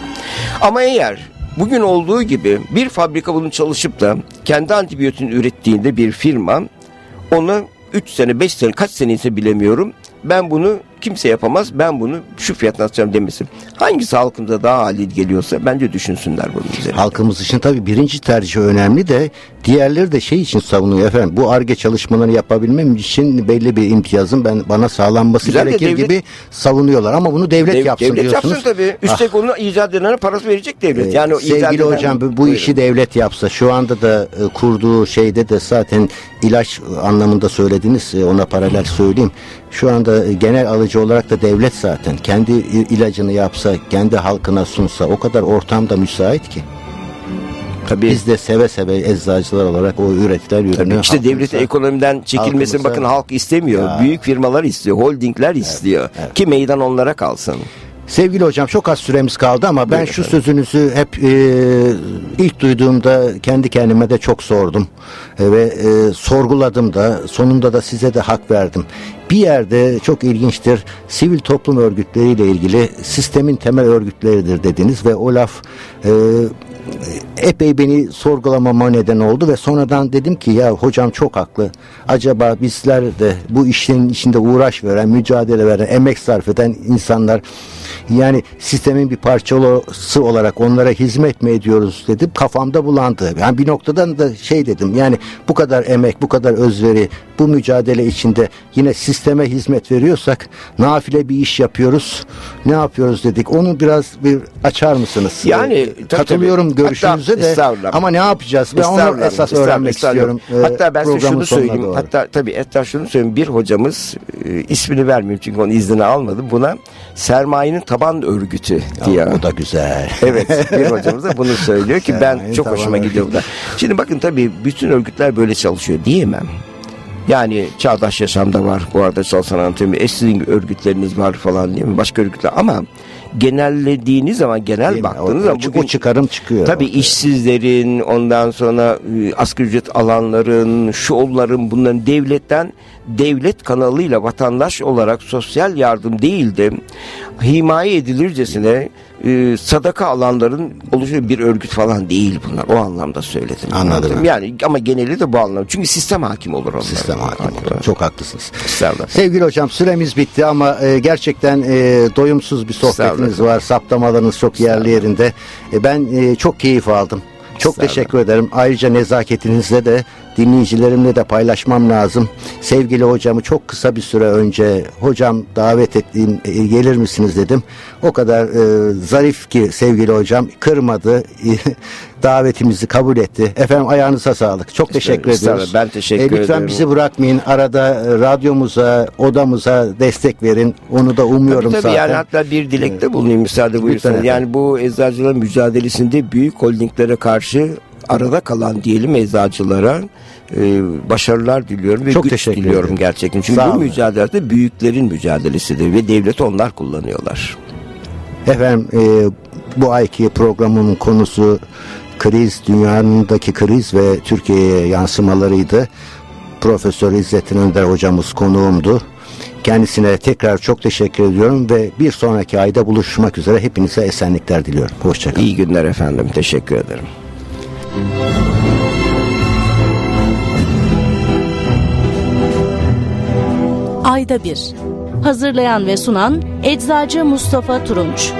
[SPEAKER 3] Ama eğer bugün olduğu gibi bir fabrika bunu çalışıp da kendi antibiyotiğini ürettiğinde bir firma onu 3 sene 5 sene kaç sene ise bilemiyorum ben bunu kimse yapamaz ben bunu şu fiyatına atacağım demesin. Hangisi halkımıza daha ali geliyorsa bence düşünsünler bunun üzerine.
[SPEAKER 2] Halkımız için tabii birinci tercih önemli de diğerleri de şey için savunuyor efendim. Bu ARGE çalışmalarını yapabilmem için belli bir imtiyazın ben bana sağlanması
[SPEAKER 3] Güzel
[SPEAKER 2] gerekir
[SPEAKER 3] devlet-
[SPEAKER 2] gibi savunuyorlar ama bunu devlet,
[SPEAKER 3] Dev-
[SPEAKER 2] yapsın
[SPEAKER 3] devlet
[SPEAKER 2] diyorsunuz.
[SPEAKER 3] yapsın tabii. Üstelik onu icat edene parası verecek devlet.
[SPEAKER 2] Ee,
[SPEAKER 3] yani o
[SPEAKER 2] Sevgili
[SPEAKER 3] eden-
[SPEAKER 2] hocam bu, bu
[SPEAKER 3] Buyurun.
[SPEAKER 2] işi devlet yapsa şu anda da e, kurduğu şeyde de zaten ilaç anlamında söylediniz e, ona paralel söyleyeyim. Şu anda e, genel alıcı olarak da devlet zaten kendi ilacını yapsa kendi halkına sunsa o kadar ortamda müsait ki.
[SPEAKER 3] Tabii.
[SPEAKER 2] Biz de seve seve eczacılar olarak o üretilen ürünü
[SPEAKER 3] Tabii işte
[SPEAKER 2] halkımıza-
[SPEAKER 3] ekonomiden çekilmesini
[SPEAKER 2] halkımıza-
[SPEAKER 3] bakın halk istemiyor.
[SPEAKER 2] Ya.
[SPEAKER 3] Büyük firmalar istiyor, holdingler istiyor.
[SPEAKER 2] evet.
[SPEAKER 3] Ki meydan onlara kalsın.
[SPEAKER 2] Sevgili hocam çok az süremiz kaldı ama ben
[SPEAKER 3] Buyurun
[SPEAKER 2] şu sözünüzü hep e, ilk duyduğumda kendi kendime de çok sordum E, ve e, sorguladım da sonunda da size de hak verdim. Bir yerde çok ilginçtir sivil toplum örgütleriyle ilgili sistemin temel örgütleridir dediniz ve o laf e, epey beni sorgulamama neden oldu ve sonradan dedim ki ya hocam çok haklı. Acaba bizler de bu işin içinde uğraş veren, mücadele veren, emek sarf eden insanlar yani sistemin bir parçası olarak onlara hizmet mi ediyoruz dedim. Kafamda bulandı. Yani bir noktadan da şey dedim. Yani bu kadar emek, bu kadar özveri, bu mücadele içinde yine sisteme hizmet veriyorsak nafile bir iş yapıyoruz. Ne yapıyoruz dedik. Onu biraz bir açar mısınız?
[SPEAKER 3] Yani,
[SPEAKER 2] Ee,
[SPEAKER 3] tabii,
[SPEAKER 2] katılıyorum
[SPEAKER 3] tabii.
[SPEAKER 2] Görüşünüze
[SPEAKER 3] Hatta-
[SPEAKER 2] de ama ne yapacağız? Ben onu esas öğrenmek istiyorum.
[SPEAKER 3] Hatta ben size
[SPEAKER 2] programın
[SPEAKER 3] şunu söyleyeyim.
[SPEAKER 2] doğru.
[SPEAKER 3] Hatta tabii hatta şunu söyleyeyim. Bir hocamız e, ismini vermeyeyim çünkü onun iznini almadım. Buna sermayenin taban örgütü diye.
[SPEAKER 2] O da güzel.
[SPEAKER 3] Evet bir hocamız da bunu söylüyor ki ben çok hoşuma gidiyor bu da. Şimdi bakın tabii bütün örgütler böyle çalışıyor diyemem. Yani Çağdaş Yaşam'da var bu arada çalışan anatomi. E sizin örgütleriniz var falan değil mi? Başka örgütler ama genellediğiniz zaman genel
[SPEAKER 2] Değil
[SPEAKER 3] baktığınız
[SPEAKER 2] o,
[SPEAKER 3] zaman bugün
[SPEAKER 2] çıkarım çıkıyor.
[SPEAKER 3] Tabii
[SPEAKER 2] ortaya.
[SPEAKER 3] işsizlerin, ondan sonra e, asgari ücret alanların, şu onların bunların devletten devlet kanalıyla vatandaş olarak sosyal yardım değil de himaye edilircesine e, sadaka alanların oluşu bir örgüt falan değil bunlar. O anlamda söyledim.
[SPEAKER 2] Anladım.
[SPEAKER 3] Yani ama geneli de bu anlamda. Çünkü sistem hakim olur onlara.
[SPEAKER 2] Sistem hakim oldu. Çok haklısınız. Sevgili hocam süremiz bitti ama e, gerçekten e, doyumsuz bir sohbetiniz var. Saptamalarınız çok yerli yerinde. E, ben e, çok keyif aldım. Çok teşekkür ederim. Ayrıca nezaketinizle de dinleyicilerimle de paylaşmam lazım. Sevgili hocamı çok kısa bir süre önce hocam davet ettiğim e, gelir misiniz dedim. O kadar e, zarif ki sevgili hocam kırmadı. davetimizi kabul etti. Efendim ayağınıza sağlık. Çok teşekkür ediyoruz.
[SPEAKER 3] Ben teşekkür
[SPEAKER 2] E, lütfen
[SPEAKER 3] ederim.
[SPEAKER 2] bizi bırakmayın. Arada e, radyomuza, odamıza destek verin. Onu da umuyorum
[SPEAKER 3] Tabii tabii
[SPEAKER 2] zaten.
[SPEAKER 3] yani hatta bir dilekte bulunayım müsaade buyursanız.
[SPEAKER 2] efendim.
[SPEAKER 3] Yani bu eczacıların mücadelesinde büyük holdinglere karşı arada kalan diyelim eczacılara e, başarılar diliyorum ve
[SPEAKER 2] Çok
[SPEAKER 3] güç
[SPEAKER 2] teşekkür
[SPEAKER 3] diliyorum
[SPEAKER 2] ederim.
[SPEAKER 3] gerçekten. Çünkü
[SPEAKER 2] Sağ
[SPEAKER 3] bu mücadelede büyüklerin mücadelesidir ve devleti onlar kullanıyorlar.
[SPEAKER 2] Efendim e, bu ayki programın konusu kriz, dünyanındaki kriz ve Türkiye'ye yansımalarıydı. Profesör İzzettin Önder hocamız konuğumdu. Kendisine tekrar çok teşekkür ediyorum ve bir sonraki ayda buluşmak üzere hepinize esenlikler diliyorum. Hoşçakalın.
[SPEAKER 3] İyi günler efendim. Teşekkür ederim.
[SPEAKER 1] Ayda bir. Hazırlayan ve sunan Eczacı Mustafa Turunç.